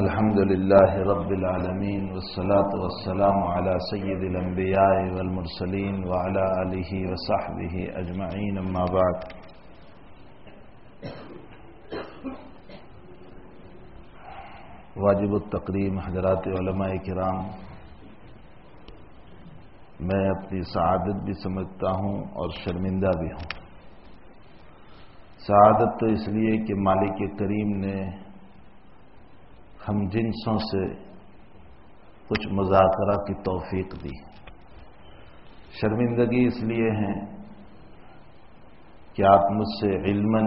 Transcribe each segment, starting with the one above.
الحمد لله رب العالمين والصلاة والسلام على سيد الأنبياء والمرسلين وعلى آله وصحبه أجمعين أما بعد. واجب التقریم حضرات علماء کرام، میں اپنی سعادت بھی سمجھتا ہوں اور شرمندہ بھی ہوں۔ سعادت تو اس لیے کہ مالک کریم نے ہم جنسوں سے کچھ مذاکرہ کی توفیق دی شرمندگی اس لیے ہیں کہ آپ مجھ سے علمن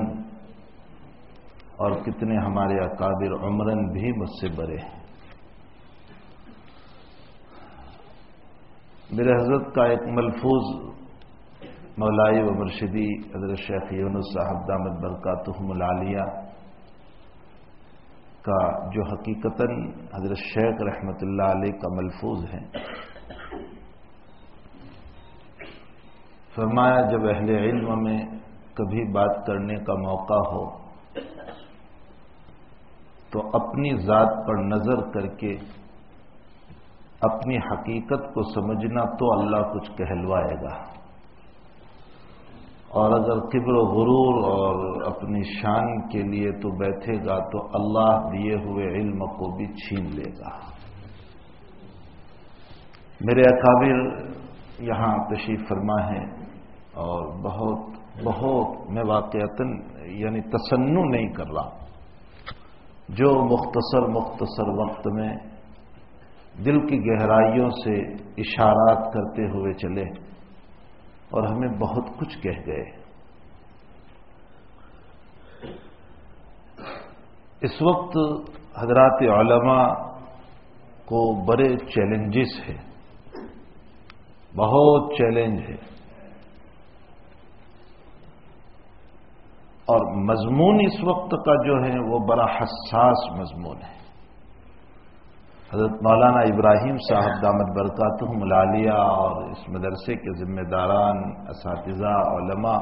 اور کتنے ہمارے اکابر عمرن بھی مجھ سے بڑے ہیں۔ میرے حضرت کا ایک ملفوظ مولائی و مرشدی حضرت شیخ یونس صاحب دامد برکاتہم العالیہ کا جو حقیقتا حضرت شیخ رحمت اللہ علیہ کا ملفوظ ہے۔ فرمایا جب اہل علم میں کبھی بات کرنے کا موقع ہو تو اپنی ذات پر نظر کر کے اپنی حقیقت کو سمجھنا تو اللہ کچھ کہلوائے گا۔ اور اگر قبر و غرور اور اپنی شان کے لیے تو بیٹھے گا تو اللہ دیے ہوئے علم کو بھی چھین لے گا۔ میرے اکابر یہاں تشریف فرما ہے اور بہت بہت میں واقعتا یعنی تسنو نہیں کر رہا۔ جو مختصر مختصر وقت میں دل کی گہرائیوں سے اشارات کرتے ہوئے چلے۔ اور ہمیں بہت کچھ کہہ گئے۔ اس وقت حضرات علماء کو بڑے چیلنجز ہیں۔ بہت چیلنج ہے اور مضمون اس وقت کا جو ہے وہ بڑا حساس مضمون ہے۔ حضرت مولانا ابراہیم صاحب دامت برکاتہ ملالیہ اور اس مدرسے کے ذمہ داران اساتذہ علماء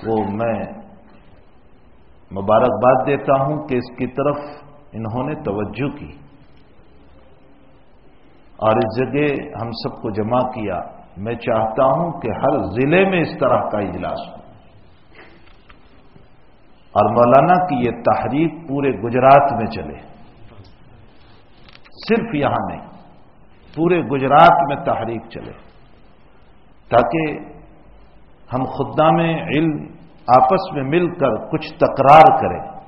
کو میں مبارکباد دیتا ہوں کہ اس کی طرف انہوں نے توجہ کی اور اس جگہ ہم سب کو جمع کیا۔ میں چاہتا ہوں کہ ہر ضلع میں اس طرح کا اجلاس ہو۔ اور مولانا کی یہ تحریک پورے گجرات میں چلے۔ صرف یہاں نہیں، پورے گجرات میں تحریک چلے، تاکہ ہم خدا میں علم آپس میں مل کر کچھ تکرار کریں۔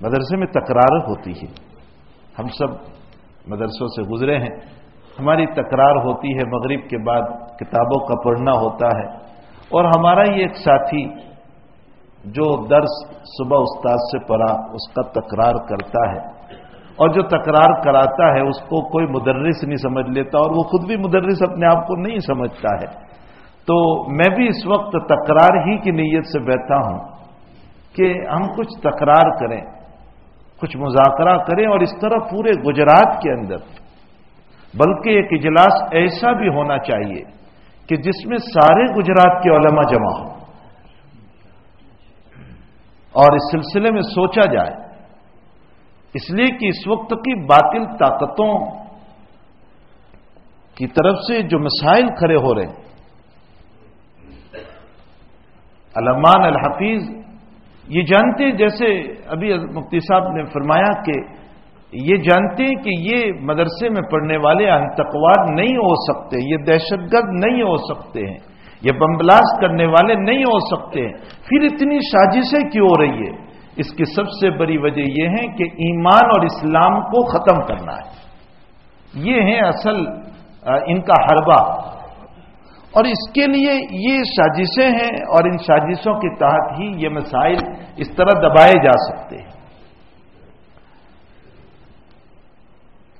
مدرسے میں تکرار ہوتی ہے ہم سب مدرسوں سے گزرے ہیں۔ ہماری تکرار ہوتی ہے مغرب کے بعد، کتابوں کا پڑھنا ہوتا ہے۔ اور ہمارا یہ ایک ساتھی جو درس صبح استاد سے پڑھا، اس کا تکرار کرتا ہے۔ اور جو تکرار کراتا ہے اس کو کوئی مدرس نہیں سمجھ لیتا اور وہ خود بھی مدرس اپنے آپ کو نہیں سمجھتا ہے۔ تو میں بھی اس وقت تکرار ہی کی نیت سے بیٹھا ہوں کہ ہم کچھ تکرار کریں، کچھ مذاکرہ کریں اور اس طرح پورے گجرات کے اندر، بلکہ ایک اجلاس ایسا بھی ہونا چاہیے کہ جس میں سارے گجرات کے علماء جمع ہوں اور اس سلسلے میں سوچا جائے اس لیے کہ اس وقت کی باطل طاقتوں کی طرف سے جو مسائل کھڑے ہو رہے ہیں۔ علمان الحفیظ، یہ جانتے جیسے ابھی مفتی صاحب نے فرمایا کہ یہ جانتے ہیں کہ یہ مدرسے میں پڑھنے والے انتقواد نہیں ہو سکتے، یہ دہشت گرد نہیں ہو سکتے ہیں، یہ بمبلاس کرنے والے نہیں ہو سکتے ہیں۔ پھر اتنی سازشیں کیوں ہو رہی ہے؟ اس کی سب سے بڑی وجہ یہ ہے کہ ایمان اور اسلام کو ختم کرنا ہے۔ یہ ہے اصل ان کا حربہ۔ اور اس کے لیے یہ سازشیں ہیں اور ان سازشوں کے تحت ہی یہ مسائل اس طرح دبائے جا سکتے ہیں۔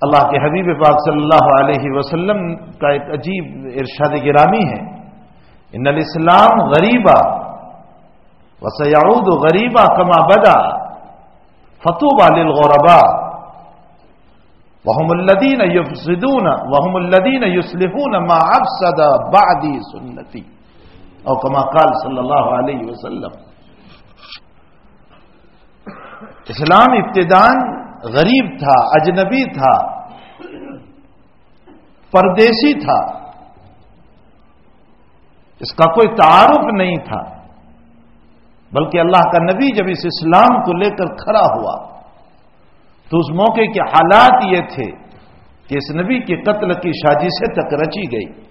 اللہ کے حبیب پاک صلی اللہ علیہ وسلم کا ایک عجیب ارشاد گرامی ہے۔ ان الاسلام غریبا وسیعود غریبا کما بدا فتوبا للغربا وهم الذين يفسدون، وهم الذين يصلحون ما افسد بعدي سنتي. او كما قال صلی اللہ علیہ وسلم. اسلام ابتدان غریب تھا، اجنبی تھا، پردیسی تھا۔ اس کا کوئی تعارف نہیں تھا۔ بلکہ اللہ کا نبی جب اس اسلام کو لے کر کھڑا ہوا تو اس موقع کے حالات یہ تھے کہ اس نبی کے قتل کی سازشیں تک رچی گئی۔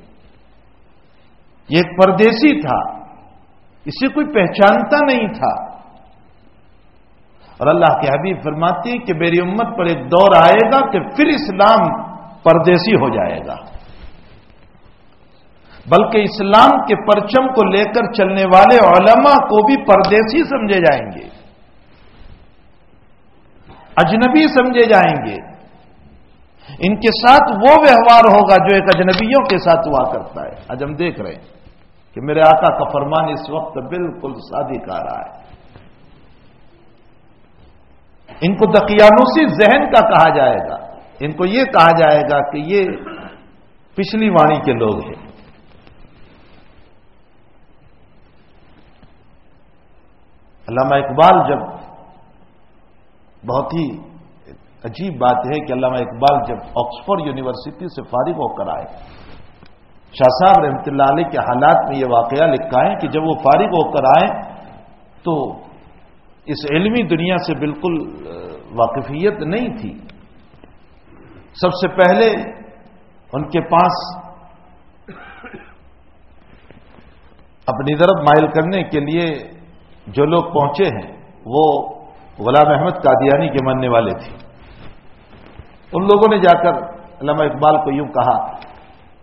یہ ایک پردیسی تھا۔ اسے کوئی پہچانتا نہیں تھا۔ اور اللہ کے حبیب فرماتے ہیں کہ میری امت پر ایک دور آئے گا کہ پھر اسلام پردیسی ہو جائے گا۔ بلکہ اسلام کے پرچم کو لے کر چلنے والے علماء کو بھی پردیسی سمجھے جائیں گے۔ اجنبی سمجھے جائیں گے۔ ان کے ساتھ وہ ویوہار ہوگا جو ایک اجنبیوں کے ساتھ ہوا کرتا ہے۔ آج ہم دیکھ رہے ہیں کہ میرے آقا کا فرمان اس وقت بالکل صادق آ رہا ہے۔ ان کو دقیانوسی ذہن کا کہا جائے گا۔ ان کو یہ کہا جائے گا کہ یہ پچھلی وانی کے لوگ ہیں۔ علامہ اقبال جب بہت ہی عجیب بات ہے کہ علامہ اقبال جب آکسفورڈ یونیورسٹی سے فارغ ہو کر آئے، شاہ صاحب رحمۃ اللہ علیہ کے حالات میں یہ واقعہ لکھا ہے کہ جب وہ فارغ ہو کر آئے تو اس علمی دنیا سے بالکل واقفیت نہیں تھی۔ سب سے پہلے ان کے پاس اپنی طرف مائل کرنے کے لیے جو لوگ پہنچے ہیں، وہ غلام احمد قادیانی کے ماننے والے تھے۔ ان لوگوں نے جا کر علامہ اقبال کو یوں کہا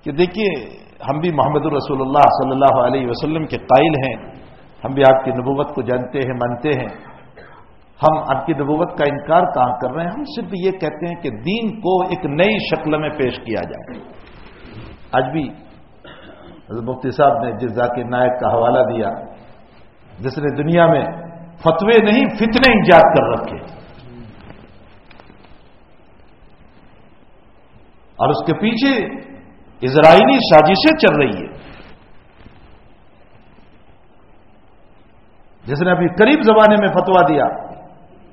کہ دیکھیے، ہم بھی محمد الرسول اللہ صلی اللہ علیہ وسلم کے قائل ہیں۔ ہم بھی آپ کی نبوت کو جانتے ہیں، مانتے ہیں۔ ہم آپ کی نبوت کا انکار کہاں کر رہے ہیں؟ ہم صرف یہ کہتے ہیں کہ دین کو ایک نئی شکل میں پیش کیا جائے۔ آج بھی مفتی صاحب نے جس ذاکر نائک کا حوالہ دیا۔ جس نے دنیا میں فتوے نہیں، فتنے ایجاد کر رکھے۔ اور اس کے پیچھے اسرائیلی سازشیں چل رہی ہے جس نے ابھی قریب زمانے میں فتوا دیا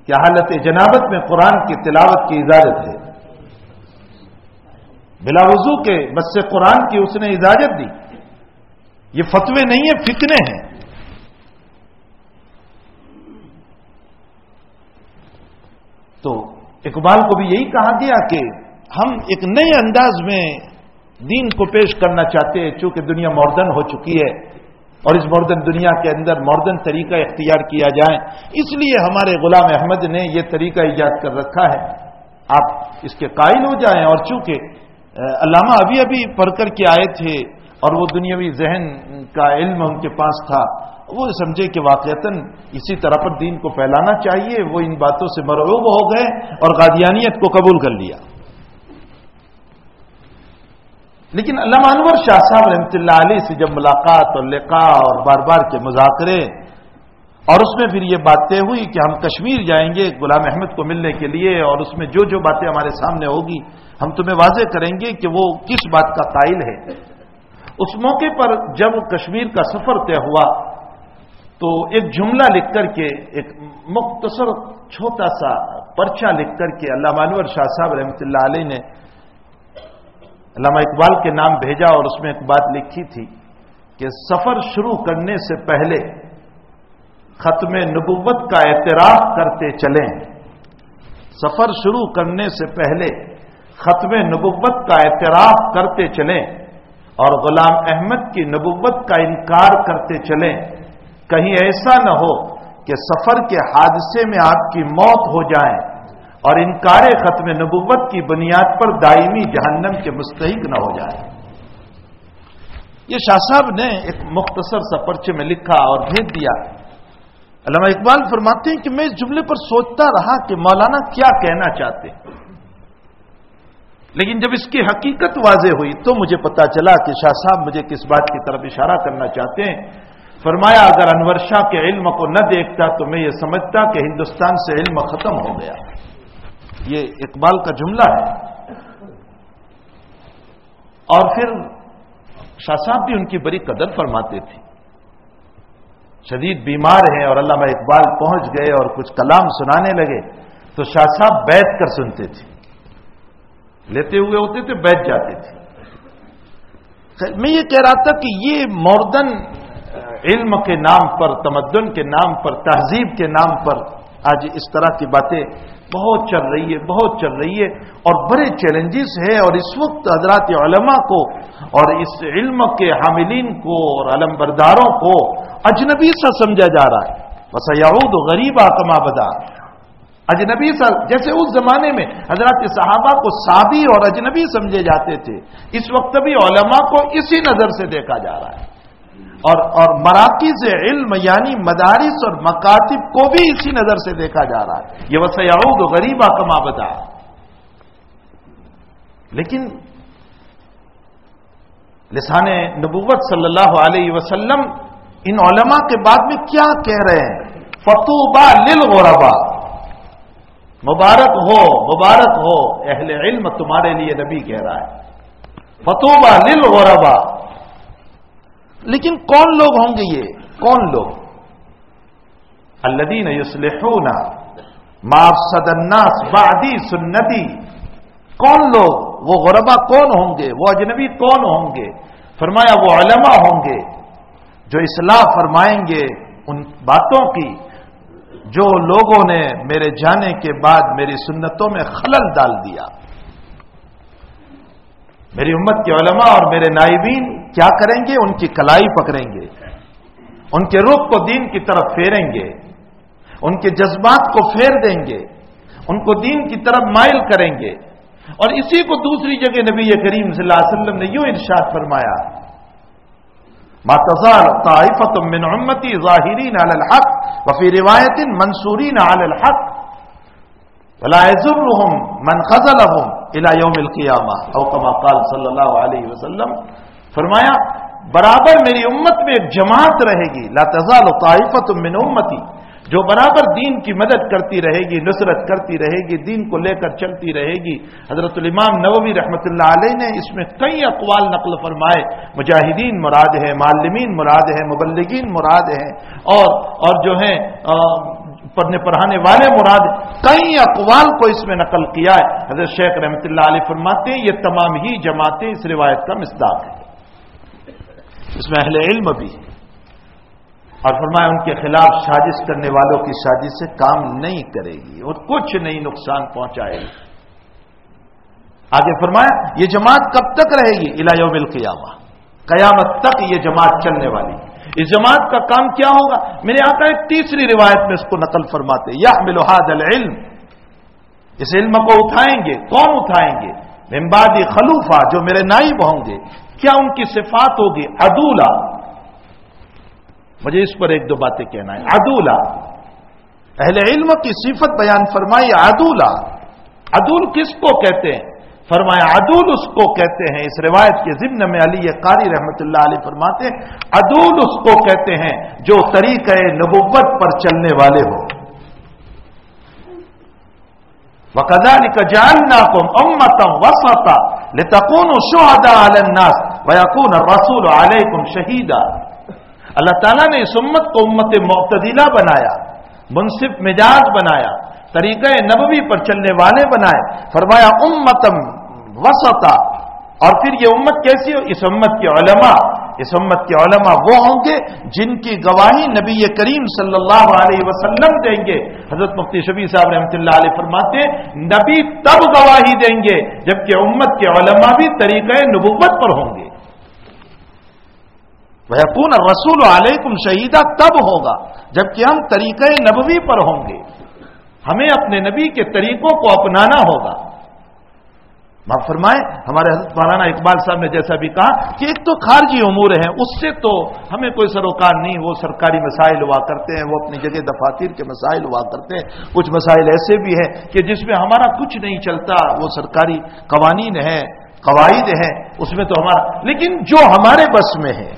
کہ حالت جنابت میں قرآن کی تلاوت کی اجازت ہے۔ بلا وضو کے بس سے قرآن کی اس نے اجازت دی۔ یہ فتوے نہیں ہیں، فتنے ہیں۔ تو اقبال کو بھی یہی کہا گیا کہ ہم ایک نئے انداز میں دین کو پیش کرنا چاہتے ہیں، چونکہ دنیا ماڈرن ہو چکی ہے اور اس ماڈرن دنیا کے اندر ماڈرن طریقہ اختیار کیا جائے۔ اس لیے ہمارے غلام احمد نے یہ طریقہ ایجاد کر رکھا ہے۔ آپ اس کے قائل ہو جائیں اور چونکہ علامہ ابھی ابھی پڑھ کر کے آئے تھے اور وہ دنیاوی ذہن کا علم ان کے پاس تھا وہ سمجھے کہ واقعتاً اسی طرح پر دین کو پھیلانا چاہیے، وہ ان باتوں سے مرعوب ہو گئے اور قادیانیت کو قبول کر لیا۔ لیکن علامہ انور شاہ صاحب رحمۃ اللہ علیہ سے جب ملاقات اور لقاء اور بار بار کے مذاکرے اور اس میں پھر یہ بات طے ہوئی کہ ہم کشمیر جائیں گے غلام احمد کو ملنے کے لیے اور اس میں جو جو باتیں ہمارے سامنے ہوگی، ہم تمہیں واضح کریں گے کہ وہ کس بات کا قائل ہے۔ اس موقع پر جب کشمیر کا سفر طے ہوا تو ایک جملہ لکھ کر کے، ایک مختصر چھوٹا سا پرچہ لکھ کر کے علامہ انور شاہ صاحب رحمۃ اللہ علیہ نے علامہ اقبال کے نام بھیجا اور اس میں ایک بات لکھی تھی کہ سفر شروع کرنے سے پہلے ختم نبوت کا اعتراف کرتے چلیں۔ سفر شروع کرنے سے پہلے ختم نبوت کا اعتراف کرتے چلیں اور غلام احمد کی نبوت کا انکار کرتے چلیں۔ کہیں ایسا نہ ہو کہ سفر کے حادثے میں آپ کی موت ہو جائے اور انکار ختم نبوت کی بنیاد پر دائمی جہنم کے مستحق نہ ہو جائے۔ یہ شاہ صاحب نے ایک مختصر سا پرچے میں لکھا اور بھیج دیا۔ علامہ اقبال فرماتے ہیں کہ میں اس جملے پر سوچتا رہا کہ مولانا کیا کہنا چاہتے لیکن جب اس کی حقیقت واضح ہوئی تو مجھے پتا چلا کہ شاہ صاحب مجھے کس بات کی طرف اشارہ کرنا چاہتے ہیں۔ فرمایا، اگر انور شاہ کے علم کو نہ دیکھتا تو میں یہ سمجھتا کہ ہندوستان سے علم ختم ہو گیا۔ یہ اقبال کا جملہ ہے۔ اور پھر شاہ صاحب بھی ان کی بڑی قدر فرماتے تھے۔ شدید بیمار ہیں اور علامہ اقبال پہنچ گئے اور کچھ کلام سنانے لگے، تو شاہ صاحب بیٹھ کر سنتے تھے۔ لیتے ہوئے ہوتے تھے بیٹھ جاتے تھے۔ میں یہ کہہ رہا تھا کہ یہ مردن علم کے نام پر، تمدن کے نام پر، تہذیب کے نام پر آج اس طرح کی باتیں بہت چل رہی ہے بہت چل رہی ہے اور بڑے چیلنجز ہیں اور اس وقت حضرات علماء کو اور اس علم کے حاملین کو اور علم برداروں کو اجنبی سا سمجھا جا رہا ہے۔ بس یعود غریب آکما بدا۔ اجنبی سا، جیسے اس زمانے میں حضرات صحابہ کو سابی اور اجنبی سمجھے جاتے تھے، اس وقت بھی علماء کو اسی نظر سے دیکھا جا رہا ہے۔ اور اور مراکز علم یعنی مدارس اور مکاتب کو بھی اسی نظر سے دیکھا جا رہا ہے۔ یہ وسیعود غریبہ کما بتا لیکن لسان نبوت صلی اللہ علیہ وسلم ان علماء کے بعد میں کیا کہہ رہے ہیں؟ فتوبہ لل غربا مبارک ہو مبارک ہو، اہل علم تمہارے لیے نبی کہہ رہا ہے۔ فتوبہ لل غربا لیکن کون لوگ ہوں گے یہ؟ کون لوگ؟ الدین یسلحون مافسد الناس بعدی سنتی. کون لوگ؟ وہ غربا کون ہوں گے؟ وہ اجنبی کون ہوں گے؟ فرمایا وہ علماء ہوں گے۔ جو اصلاح فرمائیں گے ان باتوں کی جو لوگوں نے میرے جانے کے بعد میری سنتوں میں خلل ڈال دیا۔ میری امت کے علماء اور میرے نائبین کیا کریں گے؟ ان کی کلائی پکڑیں گے۔ ان کے رخ کو دین کی طرف پھیریں گے۔ ان کے جذبات کو پھیر دیں گے۔ ان کو دین کی طرف مائل کریں گے۔ اور اسی کو دوسری جگہ نبی کریم صلی اللہ علیہ وسلم نے یوں ارشاد فرمایا ماتزال طائفت من امتی ظاہرین علی الحق وفی روایت منصورین علی الحق ولا يزرهم من خزلهم الى يوم القیامہ او کما قال صلی اللہ علیہ وسلم، فرمایا، برابر میری امت میں ایک جماعت رہے گی، لا تزال طائفت من امتی، جو برابر دین کی مدد کرتی رہے گی، نصرت کرتی رہے گی، دین کو لے کر چلتی رہے گی۔ حضرت الامام نووی رحمۃ اللہ علیہ نے اس میں کئی اقوال نقل فرمائے۔ مجاہدین مراد ہے معلمین مراد ہے مبلگین مراد ہیں، اور اور جو ہیں پڑھنے پڑھانے والے مراد کئی اقوال کو اس میں نقل کیا ہے۔ حضرت شیخ رحمۃ اللہ علیہ فرماتے ہیں، یہ تمام ہی جماعتیں اس روایت کا مصداق ہے اس میں اہل علم بھی اور فرمایا، ان کے خلاف سازش کرنے والوں کی سازش سے کام نہیں کرے گی اور کچھ نہیں نقصان پہنچائے گی۔ آگے فرمایا، یہ جماعت کب تک رہے گی؟ الایوم القیامہ۔ قیامت تک یہ جماعت چلنے والی اس جماعت کا کام کیا ہوگا؟ میرے آقا ایک تیسری روایت میں اس کو نقل فرماتے یا ملوحاد العلم۔ اس علم کو اٹھائیں گے، کون اٹھائیں گے؟ ممبادی خلوفہ، جو میرے نائب ہوں گے۔ کیا ان کی صفات ہوگی؟ عدولہ مجھے اس پر ایک دو باتیں کہنا ہے۔ عدولہ اہل علم کی صفت بیان فرمائی عدولہ عدول کس کو کہتے ہیں؟ فرمایا، عدول اس کو کہتے ہیں، اس روایت کے ضمن میں علی قاری رحمت اللہ علیہ فرماتے عدول اس کو کہتے ہیں جو طریقہ نبوت پر چلنے والے ہو۔ وقدانی کا جاننا کم امتم وسطا لتکون شہدا الناس ویکون رسول علیکم شہیدا اللہ تعالیٰ نے اس امت کو امت معتدلہ بنایا، منصف مزاج بنایا، طریقہ نبوی پر چلنے والے بنائے۔ فرمایا، امتم وسطا اور پھر یہ امت کیسی ہو اس امت کے علماء. اس امت کے علماء وہ ہوں گے جن کی گواہی نبی کریم صلی اللہ علیہ وسلم دیں گے. حضرت مفتی شبی صاحب رحمۃ اللہ علیہ فرماتے نبی تب گواہی دیں گے جبکہ امت کے علماء بھی طریقہ نبوت پر ہوں گے. وہ رسول علیکم شہیدہ تب ہوگا جبکہ ہم طریقہ نبوی پر ہوں گے. ہمیں اپنے نبی کے طریقوں کو اپنانا ہوگا. آپ فرمائیں، ہمارے حضرت مولانا اقبال صاحب نے جیسا بھی کہا کہ ایک تو خارجی امور ہیں، اس سے تو ہمیں کوئی سروکار نہیں، وہ سرکاری مسائل ہوا کرتے ہیں، وہ اپنی جگہ دفاتر کے مسائل ہوا کرتے ہیں، کچھ مسائل ایسے بھی ہیں کہ جس میں ہمارا کچھ نہیں چلتا، وہ سرکاری قوانین ہیں، قواعد ہیں، اس میں تو ہمارا، لیکن جو ہمارے بس میں ہے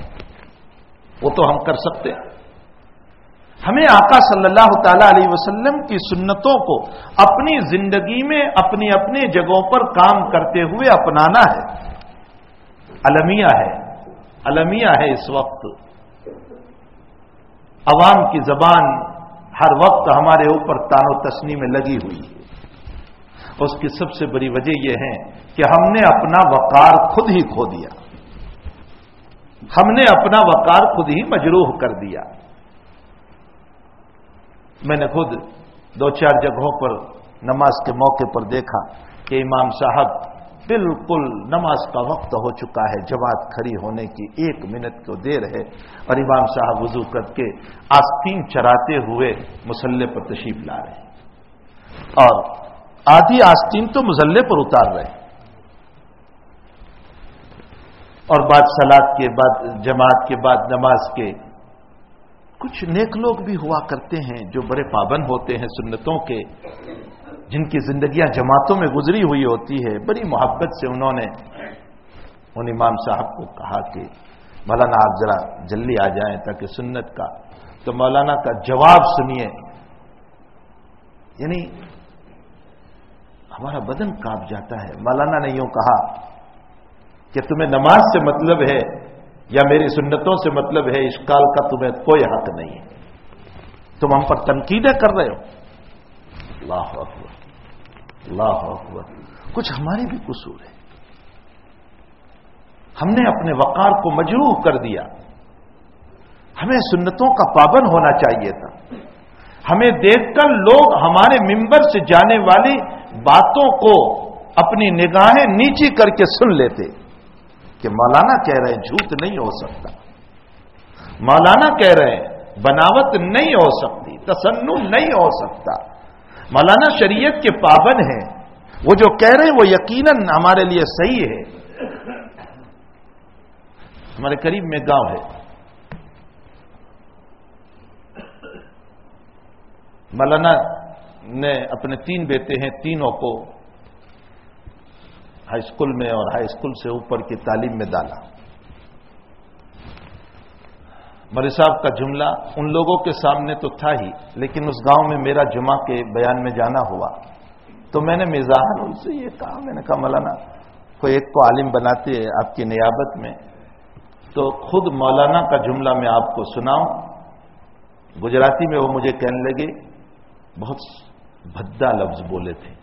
وہ تو ہم کر سکتے ہیں۔ ہمیں آقا صلی اللہ تعالی علیہ وسلم کی سنتوں کو اپنی زندگی میں اپنی اپنی جگہوں پر کام کرتے ہوئے اپنانا ہے۔ المیہ ہے۔ المیہ ہے اس وقت۔ عوام کی زبان ہر وقت ہمارے اوپر تان و تسنی میں لگی ہوئی ہے۔ اس کی سب سے بڑی وجہ یہ ہے کہ ہم نے اپنا وقار خود ہی کھو دیا۔ ہم نے اپنا وقار خود ہی مجروح کر دیا۔ میں نے خود دو چار جگہوں پر نماز کے موقع پر دیکھا کہ امام صاحب بالکل نماز کا وقت ہو چکا ہے، جماعت کھڑی ہونے کی ایک منٹ کو دیر ہے اور امام صاحب وضو کر کے آستین چراتے ہوئے مسلح پر تشریف لا رہے ہیں۔ اور آدھی آستین تو مسلح پر اتار رہے ہیں۔ اور بعد سلاد کے بعد، جماعت کے بعد نماز کے کچھ نیک لوگ بھی ہوا کرتے ہیں جو بڑے پابند ہوتے ہیں سنتوں کے، جن کی زندگیاں جماعتوں میں گزری ہوئی ہوتی ہے۔ بڑی محبت سے انہوں نے ان امام صاحب کو کہا کہ مولانا آپ ذرا جلدی آ جائیں تاکہ سنت کا، تو مولانا کا جواب سنیے۔ یعنی ہمارا بدن کاپ جاتا ہے۔ مولانا نے یوں کہا کہ تمہیں نماز سے مطلب ہے یا میری سنتوں سے مطلب ہے اس کال کا تمہیں کوئی حق نہیں ہے۔ تم ہم پر تنقیدیں کر رہے ہو۔ اللہ اکبر۔ اللہ اکبر۔ کچھ ہماری بھی قصور ہے ہم نے اپنے وقار کو مجروح کر دیا۔ ہمیں سنتوں کا پابند ہونا چاہیے تھا۔ ہمیں دیکھ کر لوگ ہمارے ممبر سے جانے والی باتوں کو اپنی نگاہیں نیچی کر کے سن لیتے۔ کہ مولانا کہہ رہے ہیں جھوٹ نہیں ہو سکتا۔ مولانا کہہ رہے ہیں بناوٹ نہیں ہو سکتی تسن نہیں ہو سکتا۔ مولانا شریعت کے پابند ہیں۔ وہ جو کہہ رہے ہیں وہ یقیناً ہمارے لیے صحیح ہے۔ ہمارے قریب میں گاؤں ہے۔ مولانا نے اپنے تین بیٹے ہیں، تینوں کو ہائی اسکول میں اور ہائی اسکول سے اوپر کی تعلیم میں ڈالا۔ مری صاحب کا جملہ ان لوگوں کے سامنے تو تھا ہی، لیکن اس گاؤں میں میرا جمعہ کے بیان میں جانا ہوا۔ تو میں نے مزاحن ان سے یہ کہا، میں نے کہا، مولانا، کوئی ایک کو عالم بناتے ہیں آپ کی نیابت میں۔ تو خود مولانا کا جملہ میں آپ کو سناؤں۔ گجراتی میں وہ مجھے کہنے لگے، بہت بھدا لفظ بولے تھے۔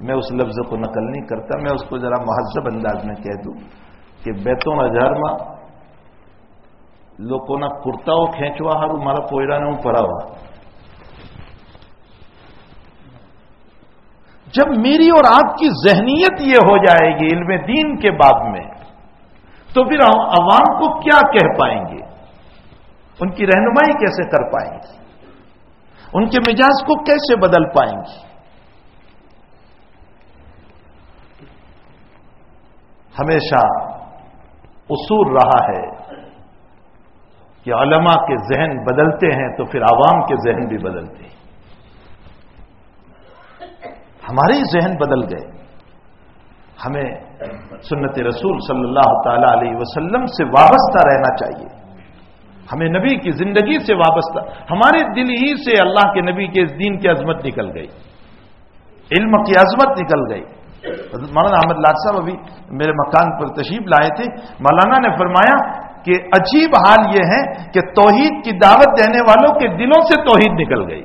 میں اس لفظ کو نقل نہیں کرتا، میں اس کو ذرا مہذب انداز میں کہہ دوں کہ بیتوں ہزار ماں لوگوں نہ کرتا ہو، کھینچوا، ہر ہمارا پوئرا نے پڑا ہوا جب میری اور آپ کی ذہنیت یہ ہو جائے گی علم دین کے بعد میں، تو پھر ہم عوام کو کیا کہہ پائیں گے؟ ان کی رہنمائی کیسے کر پائیں گے؟ ان کے مزاج کو کیسے بدل پائیں گی ہمیشہ اصول رہا ہے کہ علماء کے ذہن بدلتے ہیں تو پھر عوام کے ذہن بھی بدلتے ہیں۔ ہمارے ذہن بدل گئے۔ ہمیں سنت رسول صلی اللہ تعالی علیہ وسلم سے وابستہ رہنا چاہیے۔ ہمیں نبی کی زندگی سے وابستہ۔ ہمارے دل ہی سے اللہ کے نبی کے اس دین کی عظمت نکل گئی۔ علم کی عظمت نکل گئی۔ مولانا احمد لاٹ صاحب ابھی میرے مکان پر تشریف لائے تھے۔ مولانا نے فرمایا کہ عجیب حال یہ ہے کہ توحید کی دعوت دینے والوں کے دلوں سے توحید نکل گئی۔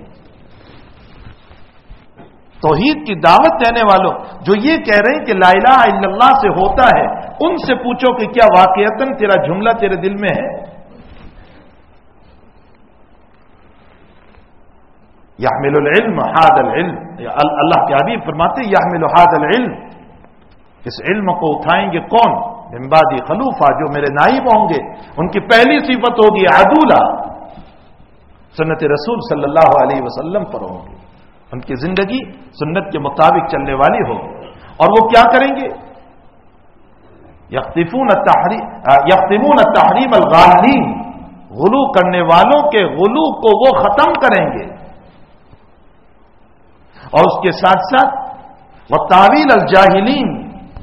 توحید کی دعوت دینے والوں جو یہ کہہ رہے ہیں کہ لا الہ الا اللہ سے ہوتا ہے، ان سے پوچھو کہ کیا واقعتاً تیرا جملہ تیرے دل میں ہے؟ یحمل العلم حاد العلم. اللہ کے حبیب فرماتے یحمل حاد العلم. اس علم کو اٹھائیں گے کون؟ بمبادی خلوفہ، جو میرے نائب ہوں گے. ان کی پہلی صفت ہوگی عدولہ. سنت رسول صلی اللہ علیہ وسلم پر ہوں گے. ان کی زندگی سنت کے مطابق چلنے والی ہوگی. اور وہ کیا کریں گے؟ یختفون یختمون تحریم الغالین. غلو کرنے والوں کے غلو کو وہ ختم کریں گے. اور اس کے ساتھ ساتھ وہ تعویل الجاہلین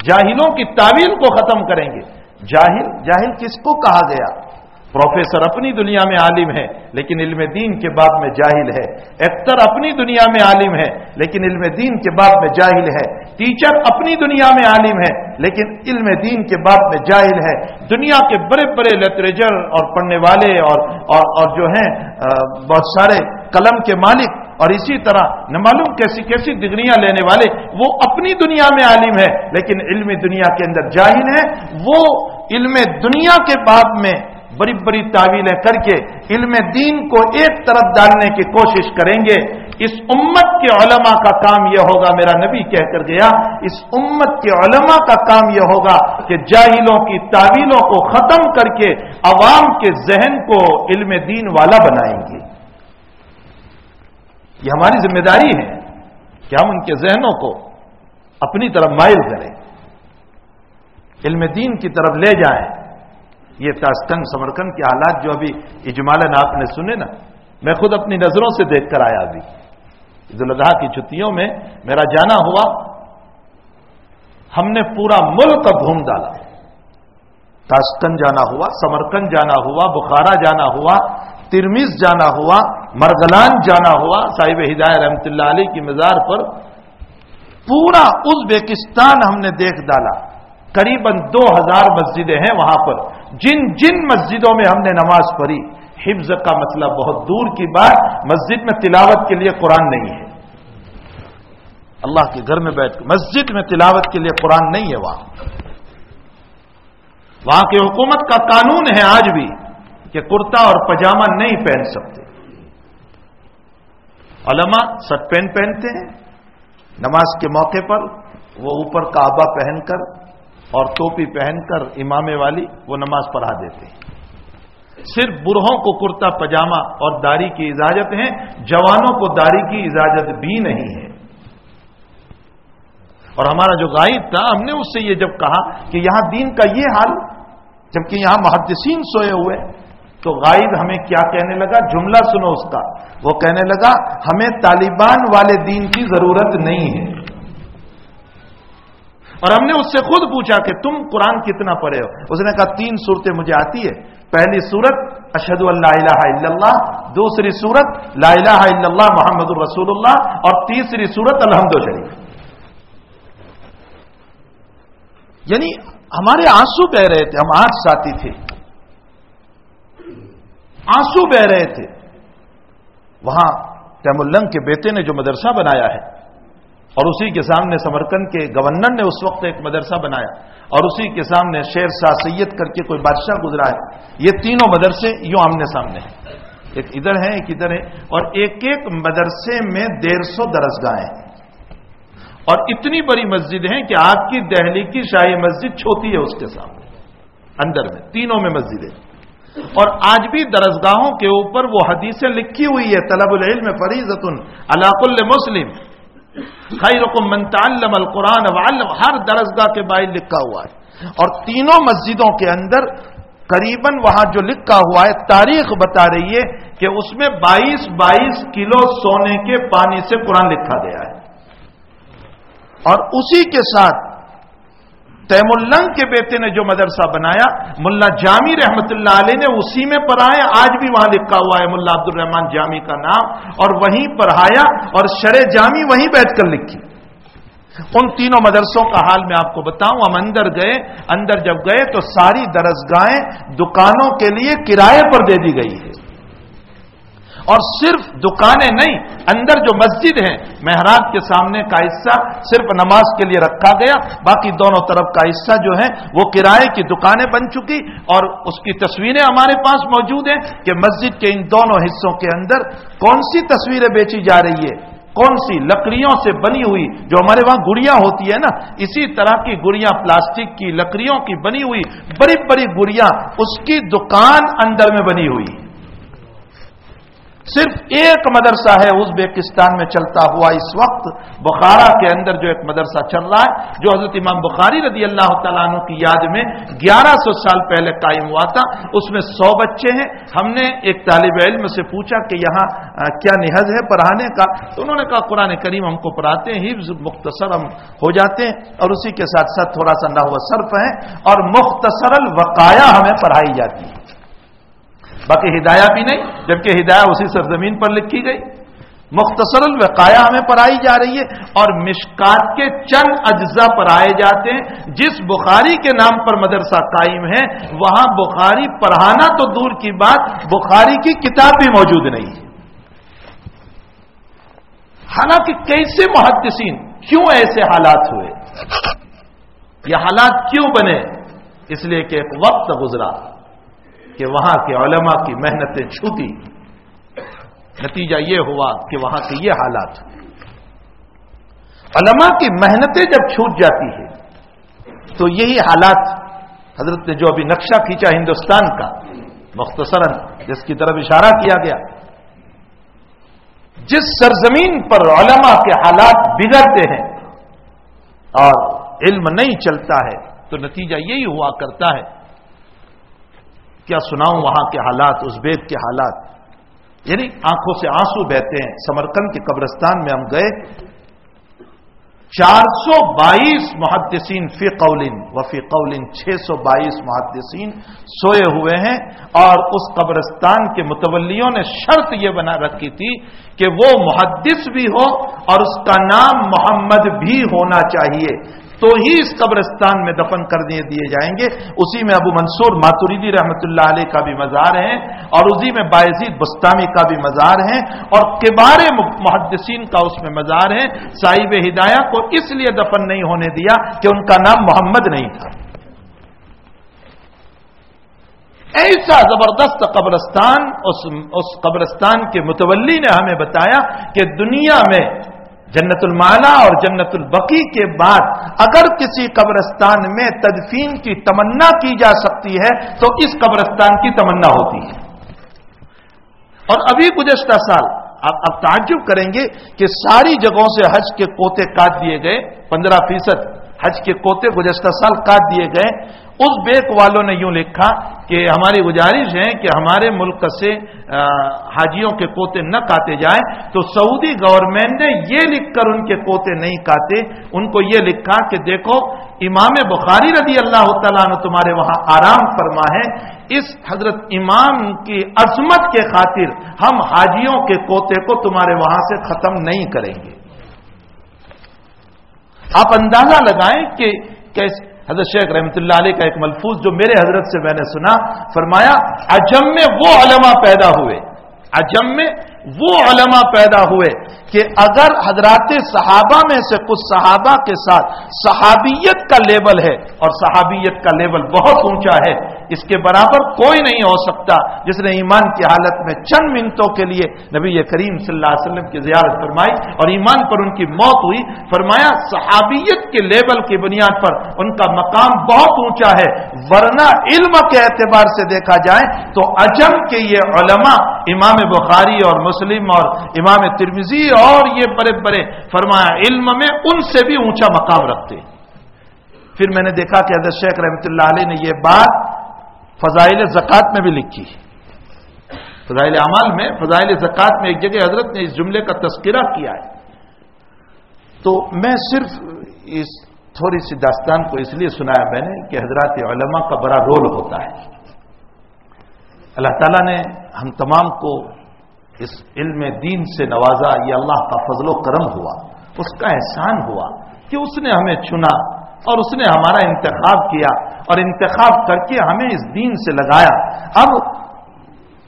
جاہلوں کی تعویل کو ختم کریں گے۔ جاہل جاہل کس کو کہا گیا؟ پروفیسر اپنی دنیا میں عالم ہے لیکن علم دین کے بعد میں جاہل ہے۔ ایکٹر اپنی دنیا میں عالم ہے لیکن علم دین کے بعد میں جاہل ہے۔ ٹیچر اپنی دنیا میں عالم ہے لیکن علم دین کے بعد میں جاہل ہے۔ دنیا کے بڑے بڑے لٹریچر اور پڑھنے والے اور اور, اور جو ہیں بہت سارے قلم کے مالک اور اسی طرح نہ معلوم کیسی کیسی ڈگریاں لینے والے، وہ اپنی دنیا میں عالم ہے لیکن علم دنیا کے اندر جاہل ہے وہ علم دنیا کے بعد میں بڑی بڑی تعویلیں کر کے علم دین کو ایک طرف ڈالنے کی کوشش کریں گے۔ اس امت کے علماء کا کام یہ ہوگا، میرا نبی کہہ کر گیا، اس امت کے علماء کا کام یہ ہوگا کہ جاہلوں کی تعویلوں کو ختم کر کے عوام کے ذہن کو علم دین والا بنائیں گے۔ یہ ہماری ذمہ داری ہے کہ ہم ان کے ذہنوں کو اپنی طرف مائل کریں، علم دین کی طرف لے جائیں۔ یہ تاسکن سمرکن کے حالات جو ابھی اجمالن آپ نے سنے نا، میں خود اپنی نظروں سے دیکھ کر آیا ابھی۔ عید الاضحیٰ کی چھٹیوں میں میرا جانا ہوا۔ ہم نے پورا ملک گھوم ڈالا۔ تاشکن جانا ہوا سمرکن جانا ہوا، بخارا جانا ہوا، ترمیز جانا ہوا۔ مرگلان جانا ہوا، صاحب ہدایہ رحمت اللہ علیہ کی مزار پر۔ پورا ازبیکستان ہم نے دیکھ ڈالا۔ قریب دو ہزار مسجدیں ہیں وہاں پر۔ جن جن مسجدوں میں ہم نے نماز پڑھی، حفظ کا مسئلہ بہت دور کی بات، مسجد میں تلاوت کے لیے قرآن نہیں ہے۔ اللہ کے گھر میں بیٹھ مسجد میں تلاوت کے لیے قرآن نہیں ہے وہاں۔ وہاں کی حکومت کا قانون ہے آج بھی کہ کرتا اور پجامہ نہیں پہن سکتے۔ علماء سٹ پین پہنتے ہیں، نماز کے موقع پر وہ اوپر کعبہ پہن کر اور ٹوپی پہن کر امام والی وہ نماز پڑھا دیتے ہیں۔ صرف برہوں کو کرتا پجامہ اور داڑھی کی اجازت ہے، جوانوں کو داڑھی کی اجازت بھی نہیں ہے۔ اور ہمارا جو غائب تھا، ہم نے اس سے یہ جب کہا کہ یہاں دین کا یہ حال، جبکہ یہاں محدثین سوئے ہوئے تو غائب ہمیں کیا کہنے لگا؟ جملہ سنو اس کا۔ وہ کہنے لگا، ہمیں طالبان والے دین کی ضرورت نہیں ہے۔ اور ہم نے اس سے خود پوچھا کہ تم قرآن کتنا پڑھے ہو؟ اس نے کہا، تین صورتیں مجھے آتی ہے۔ پہلی سورت اشد اللہ الہ الا اللہ۔ دوسری سورت لا الہ الا اللہ محمد الرسول اللہ۔ اور تیسری سورت الحمد شریف یعنی ہمارے آنسو بہ رہے تھے، ہم آٹھ ساتھی تھے۔ آنسو بہ رہے تھے۔ وہاں تیم النگ کے بیٹے نے جو مدرسہ بنایا ہے، اور اسی کے سامنے سمرکند کے گورنر نے اس وقت ایک مدرسہ بنایا، اور اسی کے سامنے شیر شاہ سید کر کے کوئی بادشاہ گزرا ہے۔ یہ تینوں مدرسے یوں آمنے سامنے ہیں۔ ایک ادھر ہے ایک ادھر ہے اور ایک ایک مدرسے میں ڈیڑھ سو درسگاہیں اور اتنی بڑی مسجد ہیں کہ آپ کی دہلی کی شاہی مسجد چھوٹی ہے اس کے سامنے، اندر میں تینوں میں مسجد ہے اور آج بھی درسگاہوں کے اوپر وہ حدیثیں لکھی ہوئی ہے طلب العلم فریضت علاق المسلم خیرکم من تعلم القرآن وعلم ہر درسگاہ کے باعث لکھا ہوا ہے۔ اور تینوں مسجدوں کے اندر قریباً وہاں جو لکھا ہوا ہے، تاریخ بتا رہی ہے کہ اس میں بائیس بائیس کلو سونے کے پانی سے قرآن لکھا گیا ہے۔ اور اسی کے ساتھ تیم النگ کے بیٹے نے جو مدرسہ بنایا، ملا جامی رحمت اللہ علیہ نے اسی میں پڑھایا، آج بھی وہاں لکھا ہوا ہے، ملا عبد الرحمان جامی کا نام، اور وہیں پڑھایا، اور شرح جامی وہیں بیٹھ کر لکھی۔ ان تینوں مدرسوں کا حال میں آپ کو بتاؤں، ہم اندر گئے، اندر جب گئے تو ساری درسگاہیں دکانوں کے لیے کرائے پر دے دی گئی ہے اور صرف دکانیں نہیں، اندر جو مسجد ہے محراب کے سامنے کا حصہ صرف نماز کے لیے رکھا گیا، باقی دونوں طرف کا حصہ جو ہے وہ کرائے کی دکانیں بن چکی اور اس کی تصویریں ہمارے پاس موجود ہیں کہ مسجد کے ان دونوں حصوں کے اندر کون سی تصویریں بیچی جا رہی ہے کون سی لکڑیوں سے بنی ہوئی، جو ہمارے وہاں گڑیاں ہوتی ہے نا، اسی طرح کی گڑیاں پلاسٹک کی لکڑیوں کی بنی ہوئی، بڑی بڑی گڑیاں اس کی دکان اندر میں بنی ہوئی۔ صرف ایک مدرسہ ہے، ازبیکستان میں چلتا ہوا۔ اس وقت بخارا کے اندر جو ایک مدرسہ چل رہا ہے، جو حضرت امام بخاری رضی اللہ تعالیٰ عنہ کی یاد میں گیارہ سو سال پہلے قائم ہوا تھا۔ اس میں سو بچے ہیں۔ ہم نے ایک طالب علم سے پوچھا کہ یہاں کیا نہج ہے پڑھانے کا؟ تو انہوں نے کہا، قرآن کریم ہم کو پڑھاتے ہیں، حفظ مختصر ہم ہو جاتے ہیں۔ اور اسی کے ساتھ ساتھ تھوڑا سا نہ ہوا صرف ہے۔ اور مختصر الوقایا ہمیں پڑھائی جاتی ہے۔ باقی ہدایہ بھی نہیں، جبکہ ہدایہ اسی سرزمین پر لکھی گئی۔ مختصر الوقایا ہمیں پڑھائی جا رہی ہے اور مشکات کے چند اجزاء پر آئے جاتے ہیں۔ جس بخاری کے نام پر مدرسہ قائم ہے، وہاں بخاری پڑھانا تو دور کی بات، بخاری کی کتاب بھی موجود نہیں۔ ہے حالانکہ کیسے محدثین کیوں ایسے حالات ہوئے؟ یہ حالات کیوں بنے؟ اس لیے کہ ایک وقت گزرا۔ کہ وہاں کے علماء کی محنتیں چھوٹی۔ نتیجہ یہ ہوا کہ وہاں کے یہ حالات۔ علماء کی محنتیں جب چھوٹ جاتی ہے تو یہی حالات حضرت نے جو ابھی نقشہ کھینچا ہندوستان کا، مختصراً جس کی طرف اشارہ کیا گیا۔ جس سرزمین پر علماء کے حالات بگڑتے ہیں اور علم نہیں چلتا ہے، تو نتیجہ یہی ہوا کرتا ہے کیا سناؤں وہاں کے حالات، اس بیت کے حالات۔ یعنی آنکھوں سے آنسو بہتے ہیں۔ سمرکند کے قبرستان میں ہم گئے۔ چار سو بائیس محدثین فی قولن و قولن چھ سو بائیس محدثین سوئے ہوئے ہیں۔ اور اس قبرستان کے متولیوں نے شرط یہ بنا رکھی تھی کہ وہ محدث بھی ہو اور اس کا نام محمد بھی ہونا چاہیے۔ تو ہی اس قبرستان میں دفن کر دیے دیے جائیں گے۔ اسی میں ابو منصور ماتوریدی رحمت اللہ علیہ کا بھی مزار ہے اور اسی میں باعزید بستانی کا بھی مزار ہے اور کبار محدثین کا اس میں مزار ہے صاحب ہدایہ کو اس لیے دفن نہیں ہونے دیا کہ ان کا نام محمد نہیں تھا۔ ایسا زبردست قبرستان، اس اس قبرستان کے متولی نے ہمیں بتایا کہ دنیا میں جنت المالا اور جنت البقی کے بعد اگر کسی قبرستان میں تدفین کی تمنا کی جا سکتی ہے، تو اس قبرستان کی تمنا ہوتی ہے۔ اور ابھی گزشتہ سال آپ اب تعجب کریں گے کہ ساری جگہوں سے حج کے کوتے کاٹ دیے گئے، پندرہ فیصد۔ حج کے کوتے گزشتہ سال کاٹ دیے گئے۔ اس بیک والوں نے یوں لکھا کہ ہماری گزارش ہے کہ ہمارے ملک سے حاجیوں کے کوتے نہ کاٹے جائیں۔ تو سعودی گورنمنٹ نے یہ لکھ کر ان کے کوتے نہیں کاٹے۔ ان کو یہ لکھا کہ دیکھو، امام بخاری رضی اللہ تعالیٰ نے تمہارے وہاں آرام فرما ہے۔ اس حضرت امام کی عظمت کے خاطر ہم حاجیوں کے کوتے کو تمہارے وہاں سے ختم نہیں کریں گے۔ آپ اندازہ لگائیں کہ کیسے حضرت شیخ رحمۃ اللہ علیہ کا ایک ملفوظ جو میرے حضرت سے میں نے سنا، فرمایا اجم میں وہ علماء پیدا ہوئے۔ اجم میں وہ علماء پیدا ہوئے۔ کہ اگر حضرات صحابہ میں سے کچھ صحابہ کے ساتھ صحابیت کا لیول ہے اور صحابیت کا لیول بہت اونچا ہے، اس کے برابر کوئی نہیں ہو سکتا جس نے ایمان کی حالت میں چند منٹوں کے لیے نبی کریم صلی اللہ علیہ وسلم کی زیارت فرمائی اور ایمان پر ان کی موت ہوئی۔ فرمایا، صحابیت کے لیول کی بنیاد پر ان کا مقام بہت اونچا ہے، ورنہ علم کے اعتبار سے دیکھا جائے تو اجم کے یہ علماء امام بخاری اور مسلم اور امام ترمیزی اور یہ بڑے بڑے فرمایا علم میں ان سے بھی اونچا مقام رکھتے پھر میں نے دیکھا کہ حضرت شیخ رحمۃ اللہ علیہ نے یہ بات فضائل زکوٰۃ میں بھی لکھی۔ فضائل اعمال میں، فضائل زکوٰۃ میں ایک جگہ حضرت نے اس جملے کا تذکرہ کیا ہے۔ تو میں صرف اس تھوڑی سی داستان کو اس لیے سنایا میں نے کہ حضرات علماء کا بڑا رول ہوتا ہے۔ اللہ تعالیٰ نے ہم تمام کو اس علم دین سے نوازا، یہ اللہ کا فضل و کرم ہوا، اس کا احسان ہوا کہ اس نے ہمیں چنا اور اس نے ہمارا انتخاب کیا اور انتخاب کر کے ہمیں اس دین سے لگایا۔ اب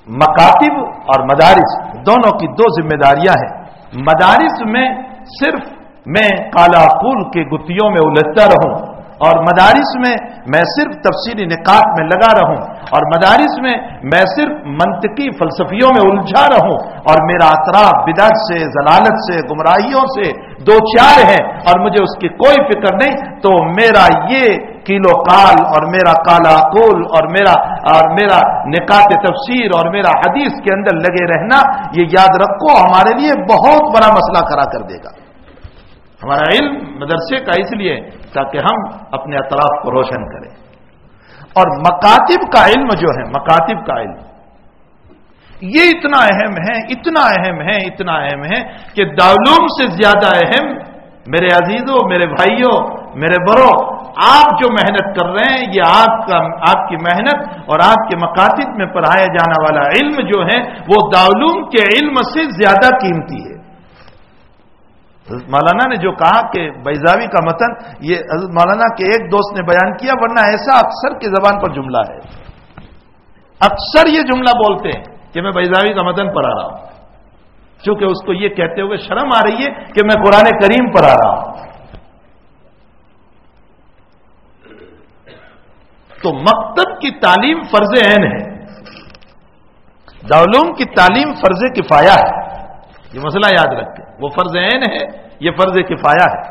مکاتب اور مدارس دونوں کی دو ذمہ داریاں ہیں۔ مدارس میں صرف میں کالا پھول کے گتیوں میں الجھتا رہوں۔ اور مدارس میں میں صرف تفصیلی نکات میں لگا رہوں اور مدارس میں میں صرف منطقی فلسفیوں میں الجھا رہوں اور میرا اطراف بدعت سے، ضلالت سے، گمراہیوں سے دو چار ہیں اور مجھے اس کی کوئی فکر نہیں، تو میرا یہ کیلو کال اور میرا کالا کول اور میرا اور میرا نکات تفسیر اور میرا حدیث کے اندر لگے رہنا، یہ یاد رکھو، ہمارے لیے بہت بڑا مسئلہ کرا کر دے گا۔ ہمارا علم مدرسے کا اس لیے تاکہ ہم اپنے اطراف کو روشن کریں۔ اور مکاتب کا علم جو ہے، مکاتب کا علم۔ یہ اتنا اہم ہے، اتنا اہم ہے، اتنا اہم ہے کہ دعلوم سے زیادہ اہم میرے عزیزوں، میرے بھائیوں، میرے برو، آپ جو محنت کر رہے ہیں، یہ آپ کا، آپ کی محنت اور آپ کے مکاتب میں پڑھایا جانا والا علم جو ہے، وہ دعلوم کے علم سے زیادہ قیمتی ہے۔ حضرت مولانا نے جو کہا کہ بیزاوی کا متن، یہ حضرت مولانا کے ایک دوست نے بیان کیا، ورنہ ایسا اکثر کی زبان پر جملہ ہے۔ اکثر یہ جملہ بولتے ہیں کہ میں بیزاوی کا متن پڑھا رہا ہوں۔ چونکہ اس کو یہ کہتے ہوئے شرم آ رہی ہے کہ میں قرآن کریم پر آ رہا ہوں۔ تو مکتب کی تعلیم فرض عین ہے۔ دولوم کی تعلیم فرض کفایا ہے۔ یہ مسئلہ یاد رکھتے وہ فرض عین ہے، یہ فرض کفایا ہے۔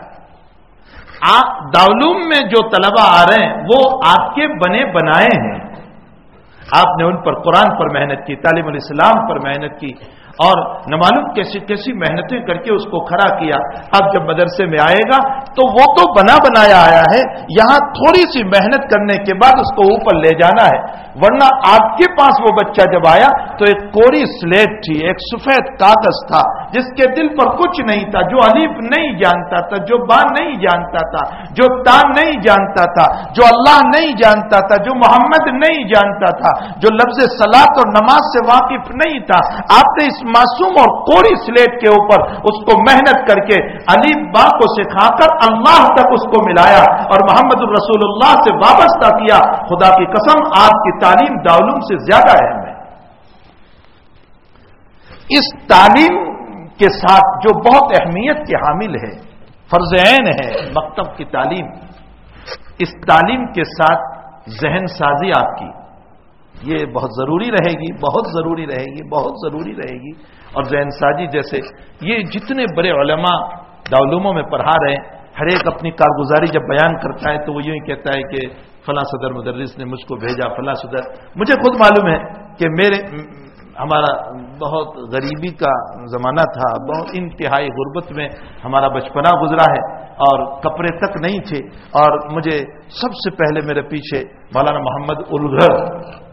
دولوم میں جو طلبہ آ رہے ہیں، وہ آپ کے بنے بنائے ہیں۔ آپ نے ان پر قرآن پر محنت کی تعلیم الاسلام پر محنت کی، اور نہ معلوم کیسی کیسی محنتیں کر کے اس کو کھڑا کیا۔ اب جب مدرسے میں آئے گا، تو وہ تو بنا بنایا آیا ہے۔ یہاں تھوڑی سی محنت کرنے کے بعد اس کو اوپر لے جانا ہے۔ ورنہ آپ کے پاس وہ بچہ جب آیا تو ایک کوری سلیٹ تھی، ایک سفید کاغذ تھا، جس کے دل پر کچھ نہیں تھا، جو علیف نہیں جانتا تھا، جو با نہیں جانتا تھا، جو تان نہیں جانتا تھا، جو اللہ نہیں جانتا تھا، جو محمد نہیں جانتا تھا، جو لفظ سلاد اور نماز سے واقف نہیں تھا۔ آپ نے اس معصوم اور کوری سلیٹ کے اوپر اس کو محنت کر کے علی با کو سکھا کر اللہ تک اس کو ملایا اور محمد الرسول اللہ سے وابستہ کیا۔ خدا کی قسم، آپ کی تعلیم دعلوم سے زیادہ اہم ہے۔ اس تعلیم کے ساتھ جو بہت اہمیت کے حامل ہے، فرض عین ہے، مکتب کی تعلیم، اس تعلیم کے ساتھ ذہن سازی آپ کی۔ یہ بہت ضروری رہے گی، بہت ضروری رہے گی، بہت ضروری رہے گی۔ اور ذہن سازی جیسے یہ جتنے بڑے علماء دعلوموں میں پڑھا رہے ہیں، ہر ایک اپنی کارگزاری جب بیان کرتا ہے تو وہ یوں ہی کہتا ہے کہ فلاں صدر مدرس نے مجھ کو بھیجا، فلاں صدر۔ مجھے خود معلوم ہے کہ میرے ہمارا بہت غریبی کا زمانہ تھا، بہت انتہائی غربت میں ہمارا بچپنا گزرا ہے اور کپڑے تک نہیں تھے۔ اور مجھے سب سے پہلے میرے پیچھے مولانا محمد الغر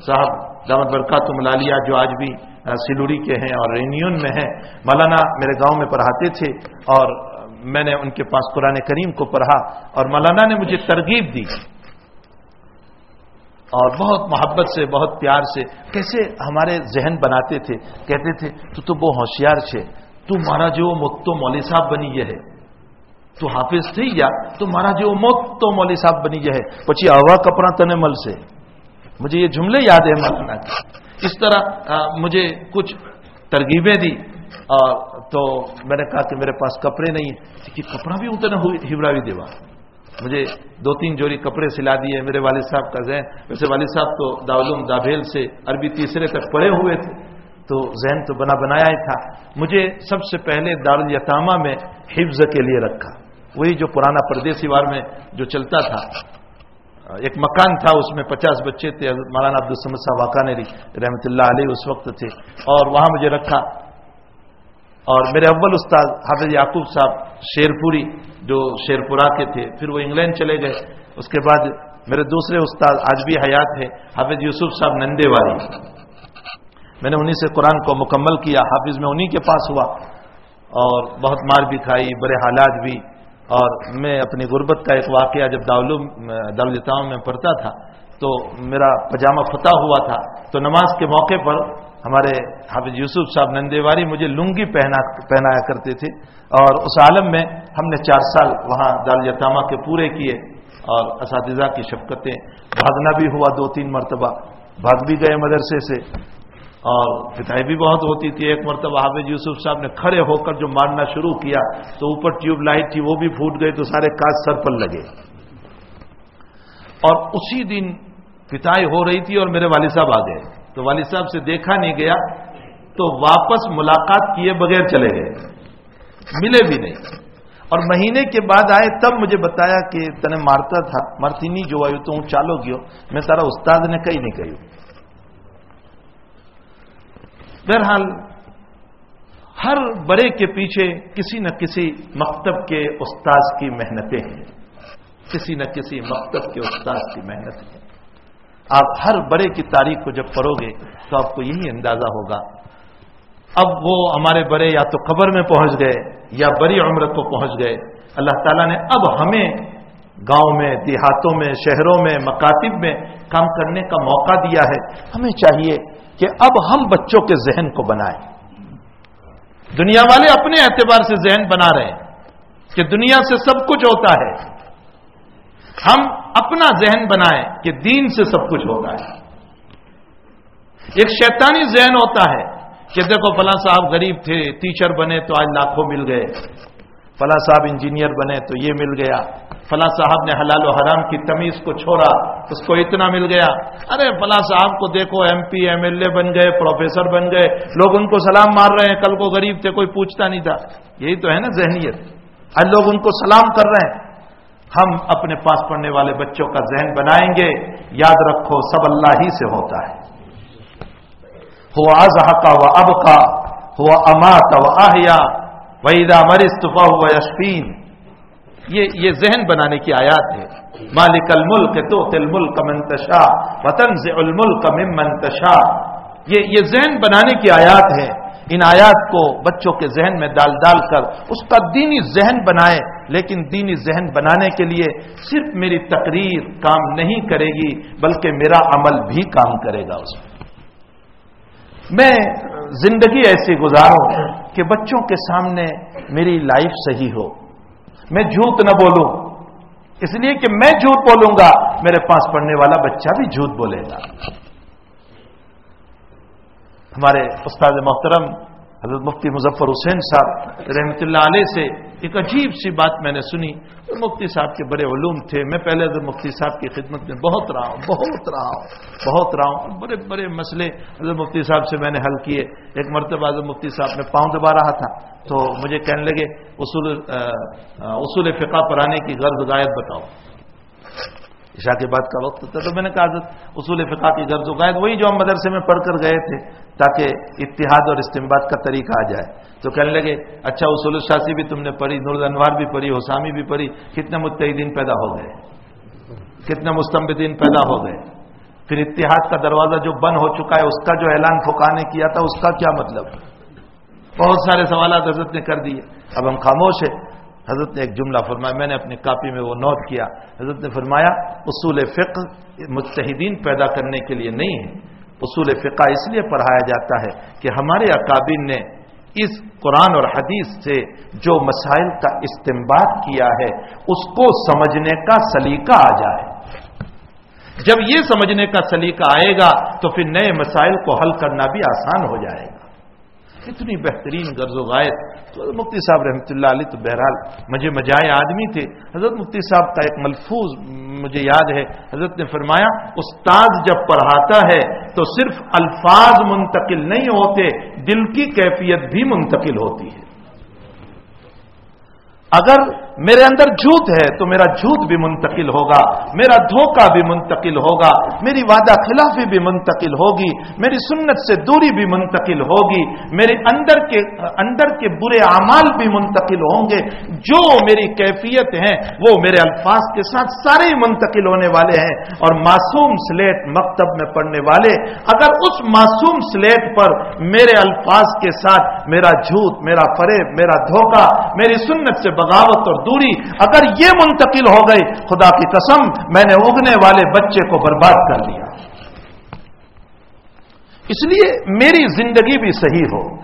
صاحب دامت برکات ملالیہ، جو آج بھی سلوڑی کے ہیں اور رینیون میں ہیں۔ مولانا میرے گاؤں میں پڑھاتے تھے اور میں نے ان کے پاس قرآن کریم کو پڑھا اور مولانا نے مجھے ترغیب دی۔ اور بہت محبت سے، بہت پیار سے کیسے ہمارے ذہن بناتے تھے، کہتے تھے، تو تو وہ ہوشیار چھے، تو مارا جو مت تو مولی صاحب بنی یہ ہے۔ تو حافظ تھی یا تو مارا جو مت تو مولی صاحب بنی یہ ہے۔ پچی آوا کپڑا تنے مل سے۔ مجھے یہ جملے یاد ہے مولانا کی اس طرح مجھے کچھ ترغیبیں دی۔ اور تو میں نے کہا کہ میرے پاس کپڑے نہیں کہ کپڑا بھی اتنا ہیوڑا بھی دیوا مجھے دو تین جوڑی کپڑے سلا دیے میرے والد صاحب کا ذہن۔ ویسے والد صاحب تو داولوم دابھیل سے عربی تیسرے تک پڑے ہوئے تھے، تو ذہن تو بنا بنایا ہی تھا۔ مجھے سب سے پہلے دارالیتامہ میں حفظ کے لیے رکھا۔ وہی جو پرانا پردیسی وار میں جو چلتا تھا۔ ایک مکان تھا، اس میں پچاس بچے تھے مولانا عبدالسمد صاحب واقعی رحمۃ اللہ علیہ اس وقت تھے۔ اور وہاں مجھے رکھا۔ اور میرے اول استاد حافظ یعقوب صاحب شیر پوری جو شیر پورا کے تھے، پھر وہ انگلینڈ چلے گئے۔ اس کے بعد میرے دوسرے استاد آج بھی حیات ہے حافظ یوسف صاحب نندے والی میں نے انہیں سے قرآن کو مکمل کیا، حافظ میں انہیں کے پاس ہوا۔ اور بہت مار بھی کھائی بڑے حالات بھی۔ اور میں اپنی غربت کا ایک واقعہ جب داولوم دارالتاؤں میں پڑھتا تھا، تو میرا پجامہ فتح ہوا تھا۔ تو نماز کے موقع پر ہمارے حافظ یوسف صاحب نندیواری مجھے لنگی پہنا پہنایا کرتے تھے اور اس عالم میں ہم نے چار سال وہاں دال یتامہ کے پورے کیے اور اساتذہ کی شفقتیں۔ بھاگنا بھی ہوا دو تین مرتبہ، بھاگ بھی گئے مدرسے سے۔ اور پتائی بھی بہت ہوتی تھی، ایک مرتبہ حافظ یوسف صاحب نے کھڑے ہو کر جو مارنا شروع کیا تو اوپر ٹیوب لائٹ تھی، وہ بھی پھوٹ گئی تو سارے کاج سر پر لگے۔ اور اسی دن پتائی ہو رہی تھی اور میرے والد صاحب آ گئے۔ تو والد صاحب سے دیکھا نہیں گیا تو واپس ملاقات کیے بغیر چلے گئے۔ ملے بھی نہیں۔ اور مہینے کے بعد آئے تب مجھے بتایا کہ تنے مارتا تھا۔ مرتی نہیں جو آئی تو ہوں چالو گیو میں تارا استاد نے کہیں نہیں کہی بہرحال ہر بڑے کے پیچھے کسی نہ کسی مکتب کے استاذ کی محنتیں ہیں۔ کسی نہ کسی مکتب کے استاذ کی محنت ہے آپ ہر بڑے کی تاریخ کو جب پڑھو گے تو آپ کو یہی اندازہ ہوگا۔ اب وہ ہمارے بڑے یا تو قبر میں پہنچ گئے یا بڑی عمرت کو پہنچ گئے۔ اللہ تعالیٰ نے اب ہمیں گاؤں میں، دیہاتوں میں، شہروں میں، مکاتب میں کام کرنے کا موقع دیا ہے۔ ہمیں چاہیے کہ اب ہم بچوں کے ذہن کو بنائیں۔ دنیا والے اپنے اعتبار سے ذہن بنا رہے ہیں کہ دنیا سے سب کچھ ہوتا ہے۔ ہم اپنا ذہن بنائیں کہ دین سے سب کچھ ہوتا ہے۔ ایک شیطانی ذہن ہوتا ہے کہ دیکھو فلاں صاحب غریب تھے ٹیچر بنے تو آج لاکھوں مل گئے۔ فلاں صاحب انجینئر بنے تو یہ مل گیا۔ فلاں صاحب نے حلال و حرام کی تمیز کو چھوڑا، اس کو اتنا مل گیا۔ ارے فلاں صاحب کو دیکھو M P M L A بن گئے پروفیسر بن گئے۔ لوگ ان کو سلام مار رہے ہیں۔ کل کو غریب تھے، کوئی پوچھتا نہیں تھا۔ یہی تو ہے نا ذہنیت۔ آج لوگ ان کو سلام کر رہے ہیں۔ ہم اپنے پاس پڑھنے والے بچوں کا ذہن بنائیں گے۔ یاد رکھو، سب اللہ ہی سے ہوتا ہے۔ ہوا ازہ کا وہ اب کا ہوا اما کا وہ آہیا وحیدہ مرستفا ہوا یشفین۔ یہ یہ ذہن بنانے کی آیات ہے۔ مالک الملک تو تل ملک منتشا وطن سے الملک مم منتشا یہ یہ ذہن بنانے کی آیات ہے۔ ان آیات کو بچوں کے ذہن میں ڈال ڈال کر اس کا دینی ذہن بنائے لیکن دینی ذہن بنانے کے لیے صرف میری تقریر کام نہیں کرے گی، بلکہ میرا عمل بھی کام کرے گا اس میں میں زندگی ایسی گزاروں کہ بچوں کے سامنے میری لائف صحیح ہو۔ میں جھوٹ نہ بولوں۔ اس لیے کہ میں جھوٹ بولوں گا، میرے پاس پڑھنے والا بچہ بھی جھوٹ بولے گا۔ ہمارے استاد محترم حضرت مفتی مظفر حسین صاحب رحمۃ اللہ علیہ سے ایک عجیب سی بات میں نے سنی۔ مفتی صاحب کے بڑے علوم تھے۔ میں پہلے حضرت مفتی صاحب کی خدمت میں بہت رہا ہوں، بہت رہا ہوں، بہت رہا ہوں۔ بڑے بڑے مسئلے حضرت مفتی صاحب سے میں نے حل کیے۔ ایک مرتبہ حضرت مفتی صاحب میں پاؤں دبا رہا تھا۔ تو مجھے کہنے لگے، اصول اصول فقہ پر آنے کی غرض غائب بتاؤ۔ عشاء کے بعد کا وقت تھا تو میں نے کہا اصول فقہ کی غرض و غائب وہی جو ہم مدرسے میں پڑھ کر گئے تھے تاکہ اتحاد اور استمباد کا طریقہ آ جائے۔ تو کہنے لگے اچھا اصول الشاسی بھی تم نے پڑھی نور انوار بھی پڑھی، حسامی بھی پڑھی، کتنے متحدین پیدا ہو گئے؟ کتنے مستمدین پیدا ہو گئے؟ پھر اتحاد کا دروازہ جو بند ہو چکا ہے، اس کا جو اعلان پھکانے کیا تھا، اس کا کیا مطلب؟ بہت سارے سوالات حضرت نے کر دیے۔ اب ہم خاموش ہیں۔ حضرت نے ایک جملہ فرمایا، میں نے اپنی کاپی میں وہ نوٹ کیا۔ حضرت نے فرمایا، اصول فقہ متحدین پیدا کرنے کے لیے نہیں ہے۔ اصول فقہ اس لیے پڑھایا جاتا ہے کہ ہمارے اکابین نے اس قرآن اور حدیث سے جو مسائل کا استعمال کیا ہے، اس کو سمجھنے کا سلیقہ آ جائے۔ جب یہ سمجھنے کا سلیقہ آئے گا تو پھر نئے مسائل کو حل کرنا بھی آسان ہو جائے گا۔ اتنی بہترین غرض و غائب تو مفتی صاحب رحمۃ اللہ علیہ تو بہرحال مجھے مجائے آدمی تھے۔ حضرت مفتی صاحب کا ایک ملفوظ مجھے یاد ہے۔ حضرت نے فرمایا استاد جب پڑھاتا ہے تو صرف الفاظ منتقل نہیں ہوتے، دل کی کیفیت بھی منتقل ہوتی ہے۔ اگر میرے اندر جھوٹ ہے تو میرا جھوٹ بھی منتقل ہوگا، میرا دھوکہ بھی منتقل ہوگا، میری وعدہ خلافی بھی منتقل ہوگی، میری سنت سے دوری بھی منتقل ہوگی، میرے اندر کے اندر کے برے اعمال بھی منتقل ہوں گے۔ جو میری کیفیت ہیں، وہ میرے الفاظ کے ساتھ سارے منتقل ہونے والے ہیں۔ اور معصوم سلیٹ مکتب میں پڑھنے والے، اگر اس معصوم سلیٹ پر میرے الفاظ کے ساتھ میرا جھوٹ، میرا فریب، میرا دھوکہ، میری سنت سے بغاوت اور دوری اگر یہ منتقل ہو گئی خدا کی قسم میں نے اگنے والے بچے کو برباد کر لیا۔ اس لیے میری زندگی بھی صحیح ہو۔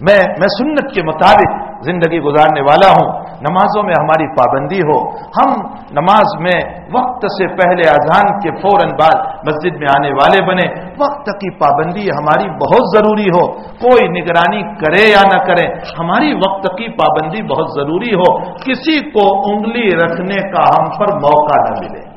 میں میں سنت کے مطابق زندگی گزارنے والا ہوں۔ نمازوں میں ہماری پابندی ہو، ہم نماز میں وقت سے پہلے اذان کے فوراً بعد مسجد میں آنے والے بنے، وقت کی پابندی ہماری بہت ضروری ہو۔ کوئی نگرانی کرے یا نہ کرے، ہماری وقت کی پابندی بہت ضروری ہو۔ کسی کو انگلی رکھنے کا ہم پر موقع نہ ملے۔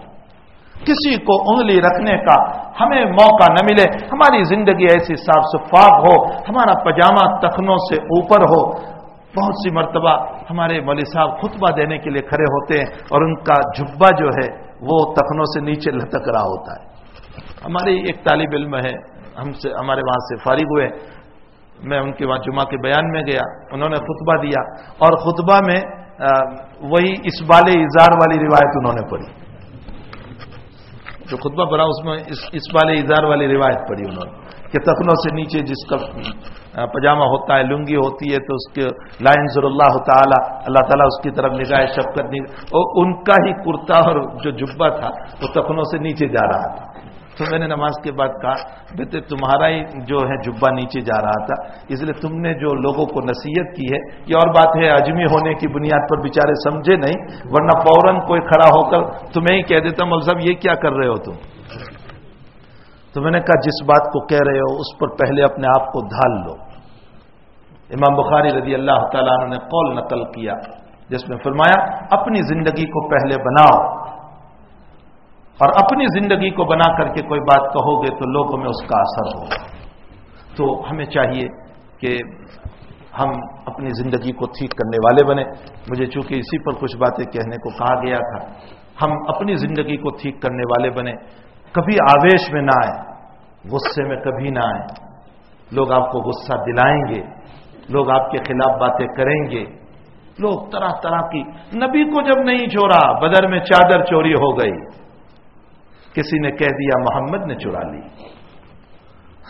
کسی کو انگلی رکھنے کا ہمیں موقع نہ ملے۔ ہماری زندگی ایسی صاف شفاف ہو، ہمارا پجامہ تخنوں سے اوپر ہو۔ بہت سی مرتبہ ہمارے مولوی صاحب خطبہ دینے کے لیے کھڑے ہوتے ہیں اور ان کا جبا جو ہے وہ تخنوں سے نیچے لٹک رہا ہوتا ہے۔ ہماری ایک طالب علم ہے، ہم سے، ہمارے وہاں سے فارغ ہوئے۔ میں ان کے وہاں جمعہ کے بیان میں گیا، انہوں نے خطبہ دیا اور خطبہ میں وہی اس بالے اظہار والی روایت انہوں نے پڑھی۔ جو خطبہ پڑھا اس میں اس اظہار والی روایت پڑھی انہوں نے کہ تخنوں سے نیچے جس کا پجامہ ہوتا ہے، لنگی ہوتی ہے تو اس کے لائن ضر اللہ تعالیٰ اللہ تعالیٰ اس کی طرف نگاہ شفقت نہیں اور ان کا ہی کرتا اور جو جبا تھا، وہ تخنوں سے نیچے جا رہا تھا۔ تو میں نے نماز کے بعد کہا، بیٹے تمہارا ہی جو ہے جبا نیچے جا رہا تھا، اس لیے تم نے جو لوگوں کو نصیحت کی ہے، یہ اور بات ہے، اجمی ہونے کی بنیاد پر بےچارے سمجھے نہیں، ورنہ فوراً کوئی کھڑا ہو کر تمہیں ہی کہہ دیتا مول صاحب، یہ کیا کر رہے ہو تم؟ تو میں نے کہا، جس بات کو کہہ رہے ہو، اس پر پہلے اپنے آپ کو ڈھال لو۔ امام بخاری رضی اللہ تعالیٰ عنہ نے قول نقل کیا، جس میں فرمایا، اپنی زندگی کو پہلے بناؤ۔ اور اپنی زندگی کو بنا کر کے کوئی بات کہو گے تو لوگوں میں اس کا اثر ہوگا تو ہمیں چاہیے کہ ہم اپنی زندگی کو ٹھیک کرنے والے بنے مجھے چونکہ اسی پر کچھ باتیں کہنے کو کہا گیا تھا، ہم اپنی زندگی کو ٹھیک کرنے والے بنے کبھی آویش میں نہ آئے غصے میں کبھی نہ آئے لوگ آپ کو غصہ دلائیں گے۔ لوگ آپ کے خلاف باتیں کریں گے۔ لوگ طرح طرح کی، نبی کو جب نہیں چورا بدر میں چادر چوری ہو گئی۔ کسی نے کہہ دیا، محمد نے چرا لی۔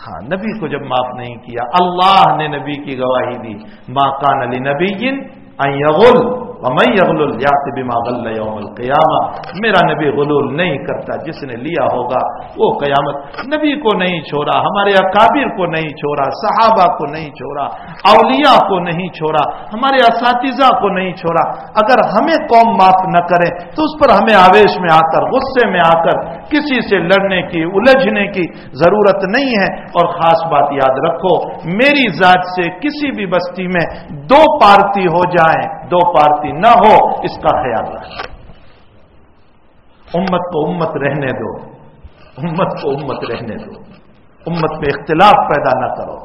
ہاں نبی کو جب معاف نہیں کیا، اللہ نے نبی کی گواہی دی۔ ماں کان علی نبی جن غلول بما غل یوم القیامہ میرا نبی غلول نہیں کرتا جس نے لیا ہوگا وہ قیامت نبی کو نہیں چھوڑا، ہمارے اکابر کو نہیں چھوڑا، صحابہ کو نہیں چھوڑا، اولیاء کو نہیں چھوڑا، ہمارے اساتذہ کو نہیں چھوڑا۔ اگر ہمیں قوم معاف نہ کرے تو اس پر ہمیں آویش میں آ کر، غصے میں آ کر کسی سے لڑنے کی، الجھنے کی ضرورت نہیں ہے۔ اور خاص بات یاد رکھو، میری ذات سے کسی بھی بستی میں دو پارٹی ہو جائیں، دو پارٹی نہ ہو، اس کا خیال رکھیں امت کو امت رہنے دو۔ امت کو امت رہنے دو۔ امت میں اختلاف پیدا نہ کرو۔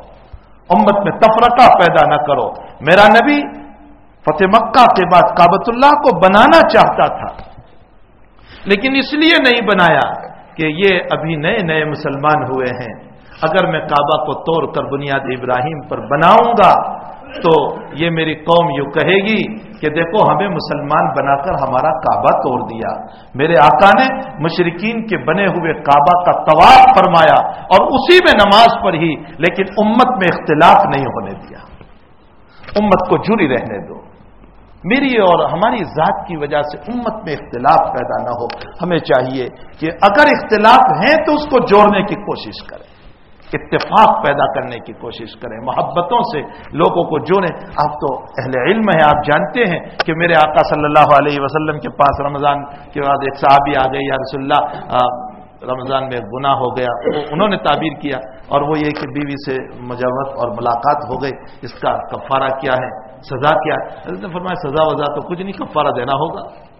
امت میں تفرقہ پیدا نہ کرو۔ میرا نبی فتح مکہ کے بعد کابت اللہ کو بنانا چاہتا تھا۔ لیکن اس لیے نہیں بنایا کہ یہ ابھی نئے نئے مسلمان ہوئے ہیں۔ اگر میں کعبہ کو توڑ کر بنیاد ابراہیم پر بناؤں گا تو یہ میری قوم یوں کہے گی کہ دیکھو ہمیں مسلمان بنا کر ہمارا کعبہ توڑ دیا۔ میرے آقا نے مشرقین کے بنے ہوئے کعبہ کا طواف فرمایا اور اسی میں نماز پڑھی، لیکن امت میں اختلاف نہیں ہونے دیا۔ امت کو جری رہنے دو۔ میری اور ہماری ذات کی وجہ سے امت میں اختلاف پیدا نہ ہو۔ ہمیں چاہیے کہ اگر اختلاف ہیں تو اس کو جوڑنے کی کوشش کریں، اتفاق پیدا کرنے کی کوشش کریں، محبتوں سے لوگوں کو جوڑیں۔ آپ تو اہل علم ہے آپ جانتے ہیں کہ میرے آقا صلی اللہ علیہ وسلم کے پاس رمضان کے بعد ایک صحابی آ گئی یا رسول اللہ رمضان میں گناہ ہو گیا۔ انہوں نے تعبیر کیا اور وہ یہ کہ بیوی سے مجوت اور ملاقات ہو گئی، اس کا کفارہ کیا ہے۔ سزا کیا؟ ہے حضرت نے فرمایا سزا وزا تو کچھ نہیں، کفارہ دینا ہوگا۔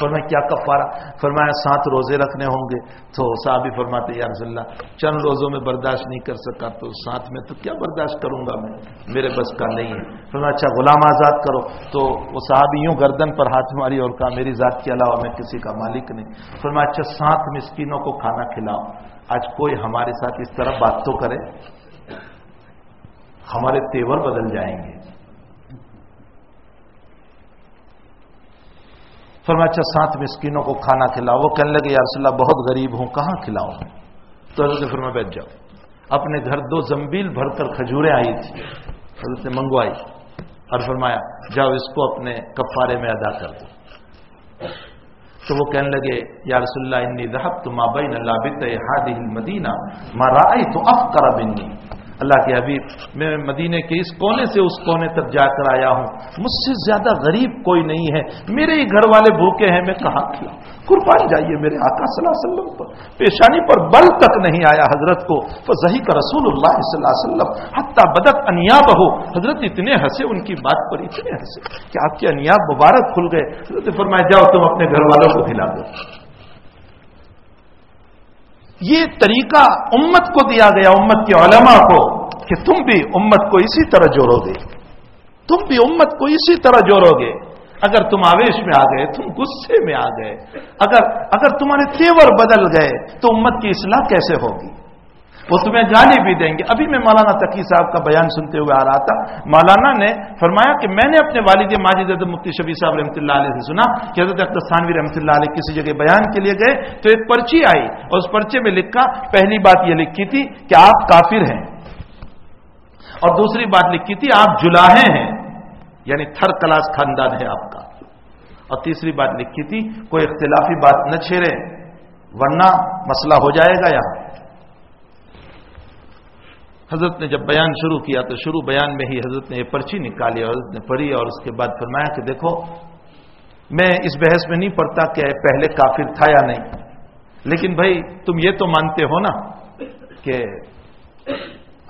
فرمایا کیا کفارہ؟ فرمایا سات روزے رکھنے ہوں گے۔ تو صحابی فرماتے، یا رسول اللہ، چند روزوں میں برداشت نہیں کر سکا تو ساتھ میں تو کیا برداشت کروں گا میں؟ میرے بس کا نہیں ہے۔ فرمایا اچھا غلام آزاد کرو۔ تو وہ صحابی یوں گردن پر ہاتھ ماری اور کہا، میری ذات کے علاوہ میں کسی کا مالک نہیں۔ فرمایا اچھا سات مسکینوں کو کھانا کھلاؤ۔ آج کوئی ہمارے ساتھ اس طرح بات تو کرے؟ ہمارے تیور بدل جائیں گے۔ فرمایا اچھا سات مسکینوں کو کھانا کھلاؤ۔ وہ کہنے لگے، یا رسول اللہ، بہت غریب ہوں، کہاں کھلاؤں؟ تو حضرت فرما بیٹھ جاؤ۔ اپنے گھر دو زمبیل بھر کر کھجوریں آئی تھی حضرت نے منگوائی۔ اور فرمایا، جاؤ، اس کو اپنے کفارے میں ادا کر دو۔ تو وہ کہنے لگے، یا رسول اللہ، انی ذہب تو ماں بین اللہ ہاد مدینہ ماں رائی تو اف کرا بنی اللہ کے حبیب، میں مدینے کے اس کونے سے اس کونے تک جا کر آیا ہوں۔ مجھ سے زیادہ غریب کوئی نہیں ہے۔ میرے ہی گھر والے بھوکے ہیں، میں کہاں کھلا قربان جائیے میرے آقا صلی اللہ علیہ وسلم پر۔ پیشانی پر بل تک نہیں آیا حضرت کو۔ ظہی کا رسول اللہ صلی اللہ علیہ وسلم۔ حتیٰ بدت انیاب ہو حضرت اتنے ہنسے، ان کی بات پر اتنے ہنسے کہ آپ کے انیاب مبارک کھل گئے۔ حضرت فرمایا، جاؤ تم اپنے گھر والوں کو کھلا دو۔ یہ طریقہ امت کو دیا گیا، امت کے علماء کو، کہ تم بھی امت کو اسی طرح جوڑو گے۔ تم بھی امت کو اسی طرح جوڑو گے۔ اگر تم آویش میں آ گئے، تم غصے میں آ گئے۔ اگر اگر تمہارے تیور بدل گئے، تو امت کی اصلاح کیسے ہوگی؟ وہ تمہیں گالی بھی دیں گے۔ ابھی میں مولانا تقی صاحب کا بیان سنتے ہوئے آ رہا تھا۔ مولانا نے فرمایا کہ میں نے اپنے والد ماجد مفتی شبی صاحب رحمۃ اللہ علیہ سے سنا کہ حضرت اختستانوی رحمۃ اللہ علیہ کسی جگہ بیان کے لیے گئے تو ایک پرچی آئی اور اس پرچے میں لکھا، پہلی بات یہ لکھی تھی کہ آپ کافر ہیں۔ اور دوسری بات لکھی تھی، آپ جلاہے ہیں۔ یعنی تھر کلاس خاندان ہے آپ کا۔ اور تیسری بات لکھی تھی، کوئی اختلافی بات نہ چھیڑے، ورنہ مسئلہ ہو جائے گا یہاں۔ حضرت نے جب بیان شروع کیا تو شروع بیان میں ہی حضرت نے یہ پرچی نکالی اور حضرت نے پڑھی اور اس کے بعد فرمایا کہ دیکھو، میں اس بحث میں نہیں پڑھتا کہ پہلے کافر تھا یا نہیں۔ لیکن بھائی، تم یہ تو مانتے ہو نا کہ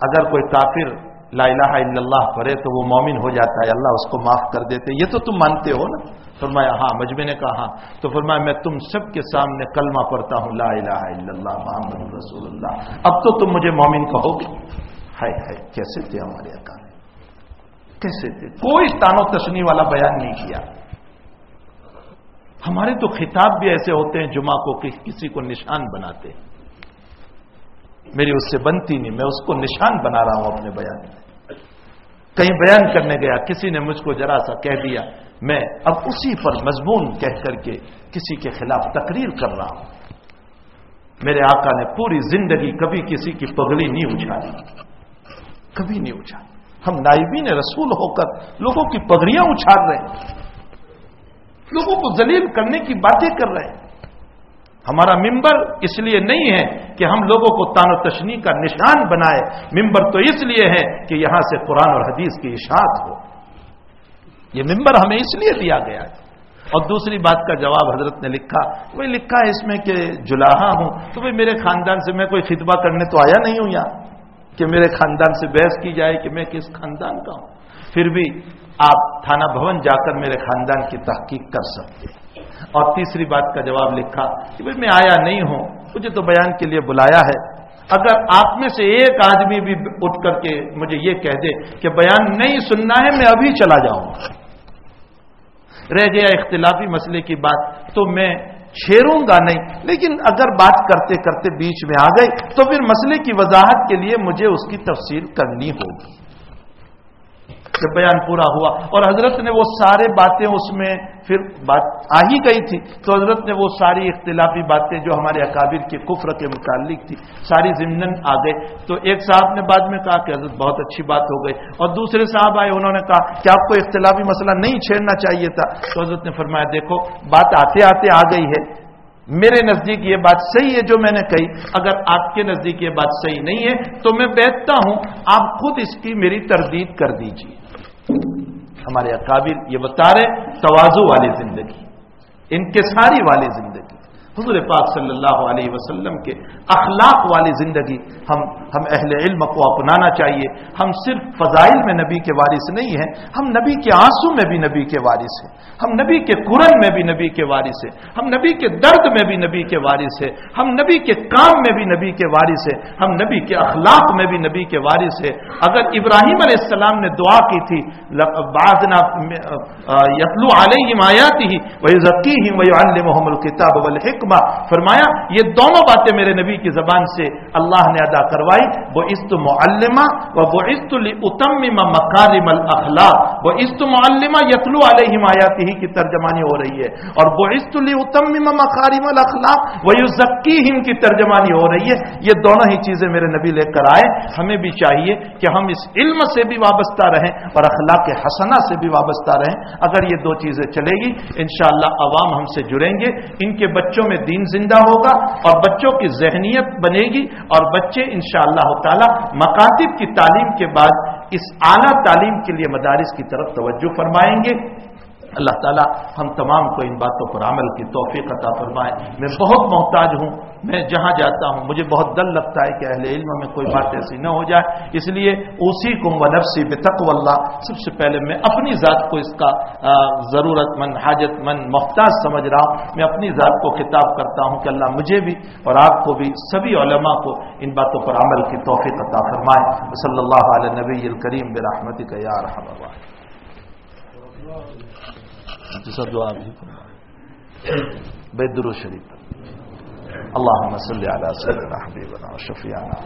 اگر کوئی کافر لا الہ الا اللہ پڑھے تو وہ مومن ہو جاتا ہے، اللہ اس کو معاف کر دیتے۔ یہ تو تم مانتے ہو نا۔ فرمایا ہاں مجمع نے کہا ہاں۔ تو فرمایا، میں تم سب کے سامنے کلمہ پڑھتا ہوں، لا الہ الا اللہ، محمد رسول اللہ۔ اب تو تم مجھے مومن کہو گے۔ ہائے ہائے، کیسے تھے ہمارے اکان کیسے تھے؟ کوئی تانو تشنی والا بیان نہیں کیا۔ ہمارے تو خطاب بھی ایسے ہوتے ہیں، جمعہ کو کہ کسی کو نشان بناتے۔ میری اس سے بنتی نہیں، میں اس کو نشان بنا رہا ہوں اپنے بیان میں۔ کہیں بیان کرنے گیا، کسی نے مجھ کو ذرا سا کہہ دیا۔ میں اب اسی پر مضمون کہہ کر کے کسی کے خلاف تقریر کر رہا ہوں۔ میرے آقا نے پوری زندگی کبھی کسی کی پگڑی نہیں اچھالی۔ کبھی نہیں اچھالی ہم نائبین رسول ہو کر لوگوں کی پگڑیاں اچھال رہے ہیں۔ لوگوں کو ذلیل کرنے کی باتیں کر رہے ہیں۔ ہمارا ممبر اس لیے نہیں ہے کہ ہم لوگوں کو تان و تشنی کا نشان بنائے۔ ممبر تو اس لیے ہے کہ یہاں سے قرآن اور حدیث کی اشاعت ہو۔ یہ ممبر ہمیں اس لیے دیا گیا ہے۔ اور دوسری بات کا جواب حضرت نے لکھا۔ وہ لکھا ہے اس میں کہ جلاحا ہوں۔ تو بھائی میرے خاندان سے میں کوئی خطبہ کرنے تو آیا نہیں ہوں یہاں۔ کہ میرے خاندان سے بحث کی جائے کہ میں کس خاندان کا ہوں۔ پھر بھی آپ تھانہ بھون جا کر میرے خاندان کی تحقیق کر سکتے اور تیسری بات کا جواب لکھا کہ بھائی میں آیا نہیں ہوں، مجھے تو بیان کے لیے بلایا ہے۔ اگر آپ میں سے ایک آدمی بھی اٹھ کر کے مجھے یہ کہہ دے کہ بیان نہیں سننا ہے، میں ابھی چلا جاؤں۔ رہ گیا اختلافی مسئلے کی بات، تو میں چھیروں گا نہیں۔ لیکن اگر بات کرتے کرتے بیچ میں آ گئی، تو پھر مسئلے کی وضاحت کے لیے مجھے اس کی تفصیل کرنی ہوگی۔ بیان پورا ہوا اور حضرت نے وہ سارے باتیں اس میں پھر بات آ ہی گئی تھی تو حضرت نے وہ ساری اختلافی باتیں جو ہمارے اکابر کے کفر کے متعلق تھی ساری ضمن آ گئے۔ تو ایک صاحب نے بعد میں کہا کہ حضرت بہت اچھی بات ہو گئی۔ اور دوسرے صاحب آئے، انہوں نے کہا کہ آپ کو اختلافی مسئلہ نہیں چھیڑنا چاہیے تھا۔ تو حضرت نے فرمایا، دیکھو، بات آتے آتے آ گئی ہے۔ میرے نزدیک یہ بات صحیح ہے جو میں نے کہی۔ اگر آپ کے نزدیک یہ بات صحیح نہیں ہے تو میں بیٹھتا ہوں۔ آپ خود اس کی میری تردید کر دیجیے ہمارے اکابر یہ بتا رہے توازو والی زندگی، انکساری والی زندگی۔ حضور پاک صلی اللہ علیہ وسلم کے اخلاق والی زندگی ہم ہم اہل علم کو اپنانا چاہیے۔ ہم صرف فضائل میں نبی کے وارث نہیں ہیں، ہم نبی کے آنسو میں بھی نبی کے وارث ہیں۔ ہم نبی کے قرن میں بھی نبی کے وارث ہیں۔ ہم نبی کے درد میں بھی نبی کے وارث ہیں۔ ہم نبی کے کام میں بھی نبی کے وارث ہیں۔ ہم نبی کے اخلاق میں بھی نبی کے وارث ہیں۔ اگر ابراہیم علیہ السلام نے دعا کی تھی یتلو علیہ آیات ہی وہی ذکی ہی وہی محمد الکتاب الحکم فرمایا، یہ دونوں باتیں میرے نبی کی زبان سے اللہ نے ادا کروائی۔ وہ است معلمہ و وہ است مکارم الاخلاق وہ است معلمہ یتلو علیہ آیاتی ہی کی ترجمانی ہو رہی ہے۔ اور وہ است اتم مکارم الاخلاق وہ ذکی کی ترجمانی ہو رہی ہے۔ یہ دونوں ہی چیزیں میرے نبی لے کر آئے۔ ہمیں بھی چاہیے کہ ہم اس علم سے بھی وابستہ رہیں اور اخلاق حسنہ سے بھی وابستہ رہیں۔ اگر یہ دو چیزیں چلے گی، انشاءاللہ عوام ہم سے جڑیں گے۔ ان کے بچوں میں دین زندہ ہوگا اور بچوں کی ذہنیت بنے گی اور بچے انشاءاللہ تعالی مکاتب کی تعلیم کے بعد اس اعلیٰ تعلیم کے لیے مدارس کی طرف توجہ فرمائیں گے۔ اللہ تعالیٰ ہم تمام کو ان باتوں پر عمل کی توفیق عطا فرمائے۔ میں بہت محتاج ہوں، میں جہاں جاتا ہوں، مجھے بہت دل لگتا ہے کہ اہل علم میں کوئی بات ایسی نہ ہو جائے۔ اس لیے اسی کو نفسی بتق اللہ۔ سب سے پہلے میں اپنی ذات کو اس کا ضرورت مند، حاجت مند، محتاج سمجھ رہا ہوں۔ میں اپنی ذات کو خطاب کرتا ہوں کہ اللہ مجھے بھی اور آپ کو بھی، سبھی علماء کو ان باتوں پر عمل کی توفیق عطا فرمائے۔ صلی اللہ علیہ نبی الکریم برحمتی کا یار جیسا دعا بھی بے درو شریف۔ اللهم صل على سيدنا حبيبنا وشفيعنا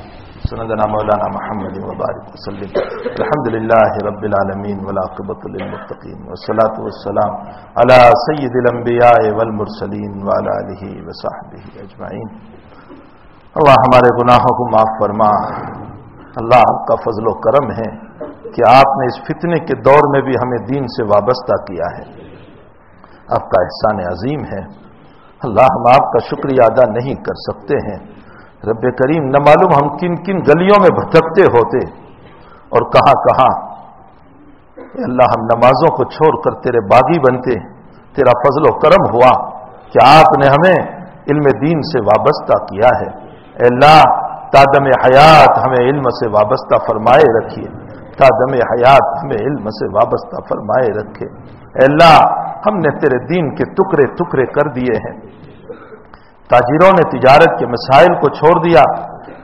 سندنا مولانا محمد وبارك وسلم الحمد لله رب العالمين والعاقبة للمتقين والصلاة والسلام على سيد الانبياء والمرسلين وعلى اله وصحبه اجمعين اللہ ہمارے گناہوں کو معاف فرما۔ اللہ آپ کا فضل و کرم ہے کہ آپ نے اس فتنے کے دور میں بھی ہمیں دین سے وابستہ کیا ہے۔ آپ کا احسان عظیم ہے۔ اللہ ہم آپ کا شکریہ ادا نہیں کر سکتے ہیں۔ رب کریم، نہ معلوم ہم کن کن گلیوں میں بھٹکتے ہوتے اور کہاں کہاں۔ اللہ، ہم نمازوں کو چھوڑ کر تیرے باغی بنتے، تیرا فضل و کرم ہوا کہ آپ نے ہمیں علم دین سے وابستہ کیا ہے۔ اے اللہ، تادم حیات ہمیں علم سے وابستہ فرمائے رکھیے۔ تادم حیات ہمیں علم سے وابستہ فرمائے رکھے اے اللہ ہم نے تیرے دین کے ٹکڑے ٹکڑے کر دیے ہیں۔ تاجروں نے تجارت کے مسائل کو چھوڑ دیا،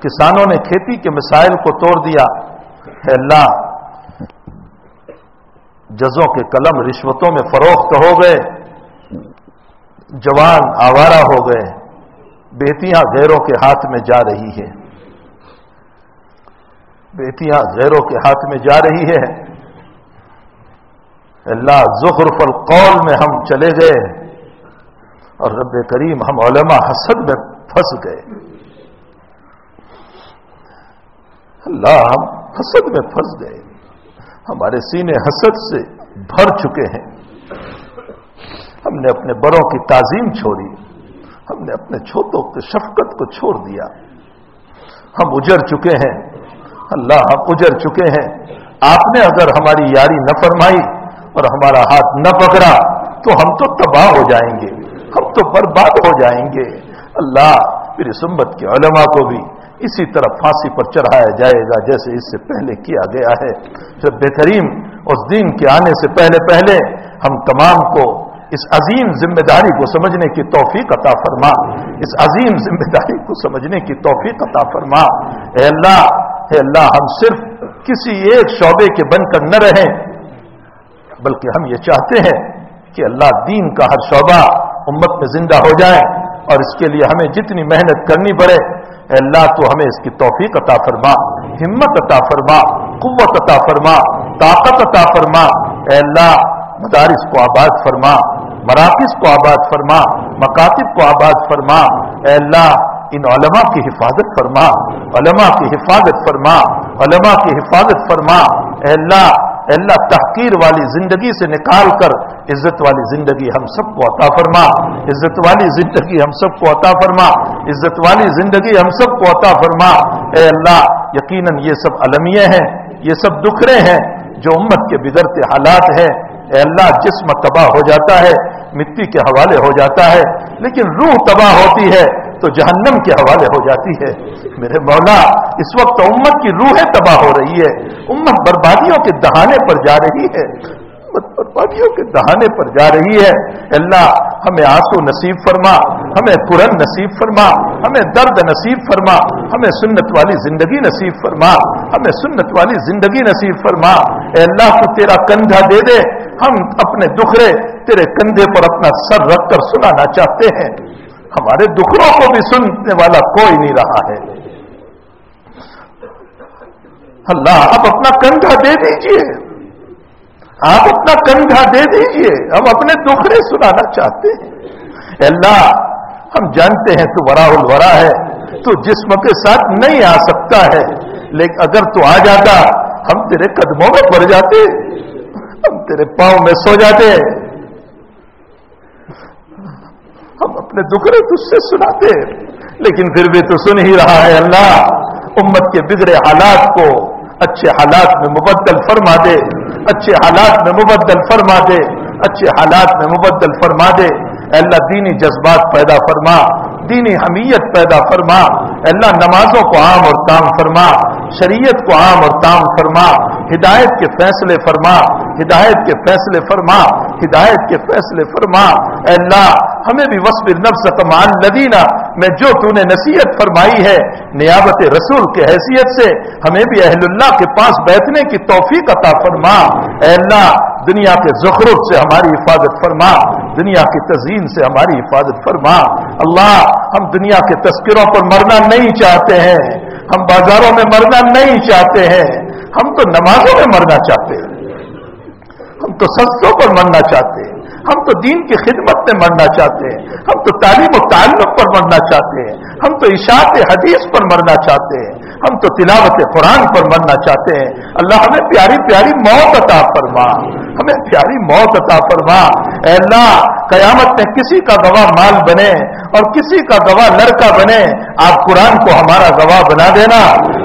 کسانوں نے کھیتی کے مسائل کو توڑ دیا۔ اے اللہ، جزوں کے قلم رشوتوں میں فروخت ہو گئے، جوان آوارہ ہو گئے، بیٹیاں غیروں کے ہاتھ میں جا رہی ہے بیٹیاں غیروں کے ہاتھ میں جا رہی ہے اللہ زخرف القول میں ہم چلے گئے۔ اور رب کریم ہم علماء حسد میں پھنس گئے۔ اللہ ہم حسد میں پھنس گئے۔ ہمارے سینے حسد سے بھر چکے ہیں۔ ہم نے اپنے بڑوں کی تعظیم چھوڑی۔ ہم نے اپنے چھوٹوں کی شفقت کو چھوڑ دیا۔ ہم اجر چکے ہیں۔ اللہ ہم اجر چکے ہیں۔ آپ نے اگر ہماری یاری نہ فرمائی اور ہمارا ہاتھ نہ پکڑا تو ہم تو تباہ ہو جائیں گے، ہم تو برباد ہو جائیں گے۔ اللہ پھر سمت کے علماء کو بھی اسی طرح پھانسی پر چڑھایا جائے گا جیسے اس سے پہلے کیا گیا ہے۔ جب بہترین اس دین کے آنے سے پہلے پہلے ہم تمام کو اس عظیم ذمہ داری کو سمجھنے کی توفیق عطا فرما۔ اس عظیم ذمہ داری کو سمجھنے کی توفیق عطا فرما۔ اے اللہ اے اللہ، ہم صرف کسی ایک شعبے کے بن کر نہ رہیں۔ بلکہ ہم یہ چاہتے ہیں کہ اللہ دین کا ہر شعبہ امت میں زندہ ہو جائے اور اس کے لیے ہمیں جتنی محنت کرنی پڑے، اے اللہ تو ہمیں اس کی توفیق عطا فرما، ہمت عطا فرما، قوت عطا فرما، طاقت عطا فرما۔ اے اللہ، مدارس کو آباد فرما، مراکز کو آباد فرما، مکاتب کو آباد فرما۔ اے اللہ، ان علماء کی حفاظت فرما، علماء کی حفاظت فرما، علماء کی حفاظت فرما۔ اے اللہ اللہ تحقیر والی زندگی سے نکال کر عزت والی زندگی ہم سب کو عطا فرما۔ عزت والی زندگی ہم سب کو عطا فرما۔ عزت والی زندگی ہم سب کو عطا فرما۔ اے اللہ، یقیناً یہ سب المیہ ہیں، یہ سب دکھرے ہیں، جو امت کے بگڑتے حالات ہیں۔ اے اللہ، جسم تباہ ہو جاتا ہے، مٹی کے حوالے ہو جاتا ہے، لیکن روح تباہ ہوتی ہے۔ تو جہنم کے حوالے ہو جاتی ہے۔ میرے مولا، اس وقت امت کی روحیں تباہ ہو رہی ہے۔ امت بربادیوں کے دہانے پر جا رہی ہے۔ بربادیوں کے دہانے پر جا رہی ہے۔ اللہ، ہمیں آنسو نصیب فرما، ہمیں قرن نصیب فرما، ہمیں درد نصیب فرما، ہمیں سنت والی زندگی نصیب فرما، ہمیں سنت والی زندگی نصیب فرما۔ اے اللہ، تو تیرا کندھا دے دے۔ ہم اپنے دکھرے تیرے کندھے پر اپنا سر رکھ کر سنانا چاہتے ہیں۔ ہمارے دکھروں کو بھی سننے والا کوئی نہیں رہا ہے۔ اللہ، آپ اپنا کندھا دے دیجیے۔ آپ اپنا کندھا دے دیجیے۔ ہم اپنے دکھڑے سنانا چاہتے ہیں۔ اللہ، ہم جانتے ہیں تو ورا الورا ہے۔ تو جسم کے ساتھ نہیں آ سکتا ہے۔ لیکن اگر تو آ جاتا، ہم تیرے قدموں میں پڑ جاتے۔ ہم تیرے پاؤں میں سو جاتے۔ ہم اپنے دکھڑے تجھ سے سناتے لیکن پھر بھی تو سن ہی رہا ہے اللہ، امت کے بگڑے حالات کو اچھے حالات میں مبدل فرما دے۔ اچھے حالات میں مبدل فرما دے۔ اچھے حالات میں مبدل فرما دے۔ اللہ دینی جذبات پیدا فرما۔ دینی حمیت پیدا فرما۔ اللہ نمازوں کو عام اور تام فرما، شریعت کو عام اور تام فرما، ہدایت کے فیصلے فرما، ہدایت کے فیصلے فرما، ہدایت کے فیصلے فرما۔ اللہ، ہمیں بھی وصف نفس کمان ندینہ میں جو تو نے نصیحت فرمائی ہے نیابت رسول کے حیثیت سے، ہمیں بھی اہل اللہ کے پاس بیٹھنے کی توفیق عطا فرما۔ اے اللہ دنیا کے زخرف سے ہماری حفاظت فرما، دنیا کی تزئین سے ہماری حفاظت فرما۔ اللہ، ہم دنیا کے تذکروں پر مرنا نہیں چاہتے ہیں۔ ہم بازاروں میں مرنا نہیں چاہتے ہیں۔ ہم تو نمازوں میں مرنا چاہتے ہیں۔ ہم تو سستوں پر مرنا چاہتے ہیں۔ ہم تو دین کی خدمت میں مرنا چاہتے ہیں۔ ہم تو تعلیم و تعلق پر مرنا چاہتے ہیں۔ ہم تو اشاعت حدیث پر مرنا چاہتے ہیں۔ ہم تو تلاوت قرآن پر مرنا چاہتے ہیں۔ اللہ ہمیں پیاری پیاری موت عطا فرما۔ ہمیں پیاری موت عطا فرما۔ اے اللہ قیامت میں کسی کا گواہ مال بنے اور کسی کا گواہ لڑکا بنے، آپ قرآن کو ہمارا گواہ بنا دینا،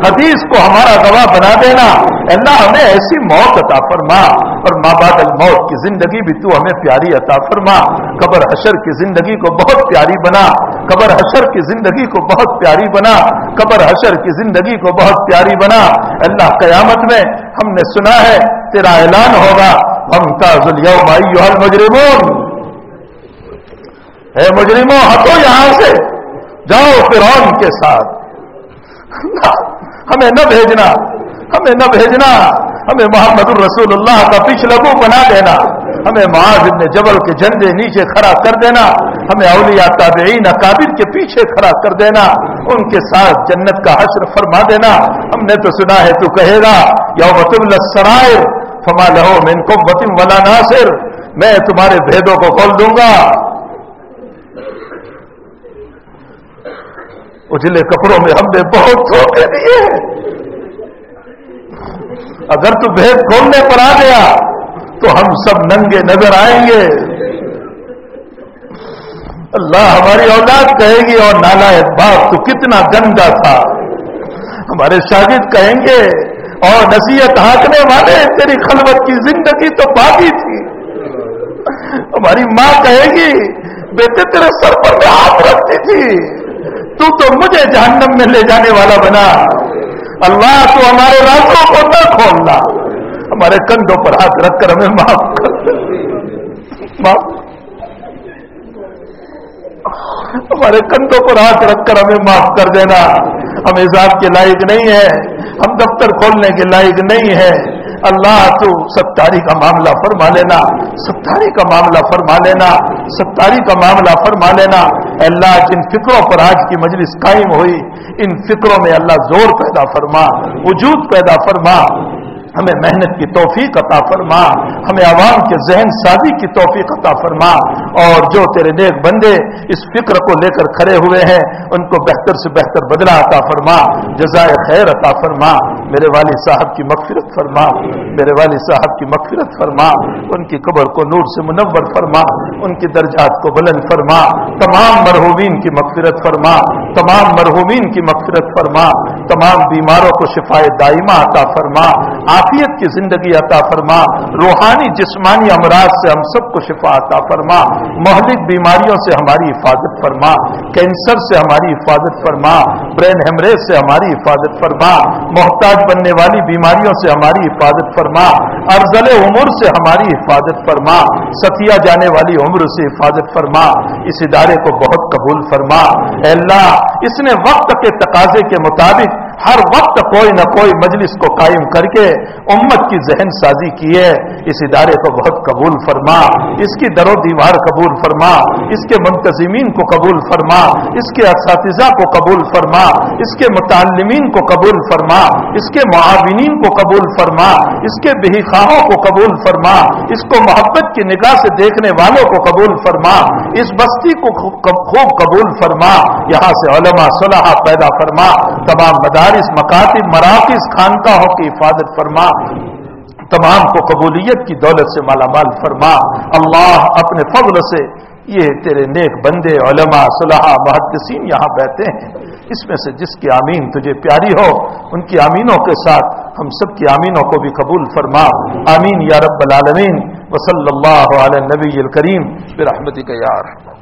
حدیث کو ہمارا گواہ بنا دینا۔ اللہ ہمیں ایسی موت عطا فرما اور ماں بعد الموت کی زندگی بھی تو ہمیں پیاری عطا فرما۔ قبر حشر کی زندگی کو بہت پیاری بنا۔ قبر حشر کی زندگی کو بہت پیاری بنا۔ قبر حشر کی زندگی کو بہت پیاری بنا۔ اللہ قیامت میں ہم نے سنا ہے، تیرا اعلان ہوگا۔ ہم تاز مجرمون اے مجرموں، ہٹو یہاں سے۔ جاؤ فرعون کے ساتھ۔ ہمیں نہ بھیجنا، ہمیں نہ بھیجنا۔ ہمیں محمد الرسول اللہ کا پیچھ لگو بنا دینا۔ ہمیں معاذ ابن جبل کے جھنڈے نیچے کھڑا کر دینا۔ ہمیں اولیاء تابعین اکابر کے پیچھے کھڑا کر دینا۔ ان کے ساتھ جنت کا حشر فرما دینا۔ ہم نے تو سنا ہے، تو کہے گا، یوم السرائر فما لہو من کو ولا ناصر۔ میں تمہارے بھیدوں کو کھول دوں گا۔ اجلے کپڑوں میں ہم نے بہت دھوکے دیے اگر تو بھید کھولنے پر آ گیا تو ہم سب ننگے نظر آئیں گے۔ اللہ ہماری اولاد کہے گی، اور نالا باپ تو کتنا گندا تھا۔ ہمارے شاگرد کہیں گے، اور نصیحت ہانکنے والے، تیری خلوت کی زندگی تو باقی تھی۔ ہماری ماں کہے گی، بیٹے، تیرے سر پر میں ہاتھ رکھتی تھی۔ تو تو مجھے جہنم میں لے جانے والا بنا۔ اللہ تو ہمارے راتوں کو نہ کھولنا۔ ہمارے کندھوں پر ہاتھ رکھ کر ہمیں معاف کر معاف۔ ہمارے کندھوں پر ہاتھ رکھ کر ہمیں معاف کر دینا۔ ہم حساب کے لائق نہیں ہے۔ ہم دفتر کھولنے کے لائق نہیں ہے اللہ تو ستاری کا معاملہ فرما لینا، ستاری کا معاملہ فرما لینا، ستاری کا معاملہ فرما لینا۔ اللہ، جن فکروں پر آج کی مجلس قائم ہوئی، ان فکروں میں اللہ زور پیدا فرما، وجود پیدا فرما۔ ہمیں محنت کی توفیق عطا فرما، ہمیں عوام کے ذہن سازی کی توفیق عطا فرما۔ اور جو تیرے نیک بندے اس فکر کو لے کر کھڑے ہوئے ہیں، ان کو بہتر سے بہتر بدلا عطا فرما، جزائے خیر عطا فرما۔ میرے والد صاحب کی مغفرت فرما، میرے والد صاحب کی مغفرت فرما، ان کی قبر کو نور سے منور فرما، ان کی درجات کو بلند فرما، تمام مرحومین کی مغفرت فرما، تمام مرحومین کی مغفرت فرما، تمام بیماروں کو شفا دائمہ عطا فرما، عافیت کی زندگی عطا فرما، روحانی جسمانی امراض سے ہم سب کو شفا عطا فرما، مہلک بیماریوں سے ہماری حفاظت فرما، کینسر سے ہماری حفاظت فرما، برین ہیمریج سے ہماری حفاظت فرما محتاج بننے والی بیماریوں سے ہماری حفاظت فرما ارزل عمر سے ہماری حفاظت فرما ستیا جانے والی عمر سے حفاظت فرما، اس ادارے کو بہت قبول فرما۔ اے اللہ، اس نے وقت کے تقاضے کے مطابق ہر وقت کوئی نہ کوئی مجلس کو قائم کر کے امت کی ذہن سازی کی ہے۔ اس ادارے کو بہت قبول فرما، اس کی در و دیوار قبول فرما، اس کے منتظمین کو قبول فرما، اس کے اساتذہ کو قبول فرما، اس کے متعلمین کو قبول فرما، اس کے معاونین کو قبول فرما، اس کے بہی خواہوں کو قبول فرما، اس کو محبت کی نگاہ سے دیکھنے والوں کو قبول فرما، اس بستی کو خوب قبول فرما، یہاں سے علماء صلاح پیدا فرما، تمام مدار مدارس مکاتب مراکز خانقاہوں کی حفاظت فرما۔ تمام کو قبولیت کی دولت سے مالا مال فرما۔ اللہ اپنے فضل سے یہ تیرے نیک بندے، علماء صلاح محدثین یہاں بیٹھے ہیں۔ اس میں سے جس کی آمین تجھے پیاری ہو، ان کی آمینوں کے ساتھ ہم سب کی آمینوں کو بھی قبول فرما۔ آمین یا رب العالمین۔ وصلی اللہ علیہ نبی الکریم۔ برحمتی کا یار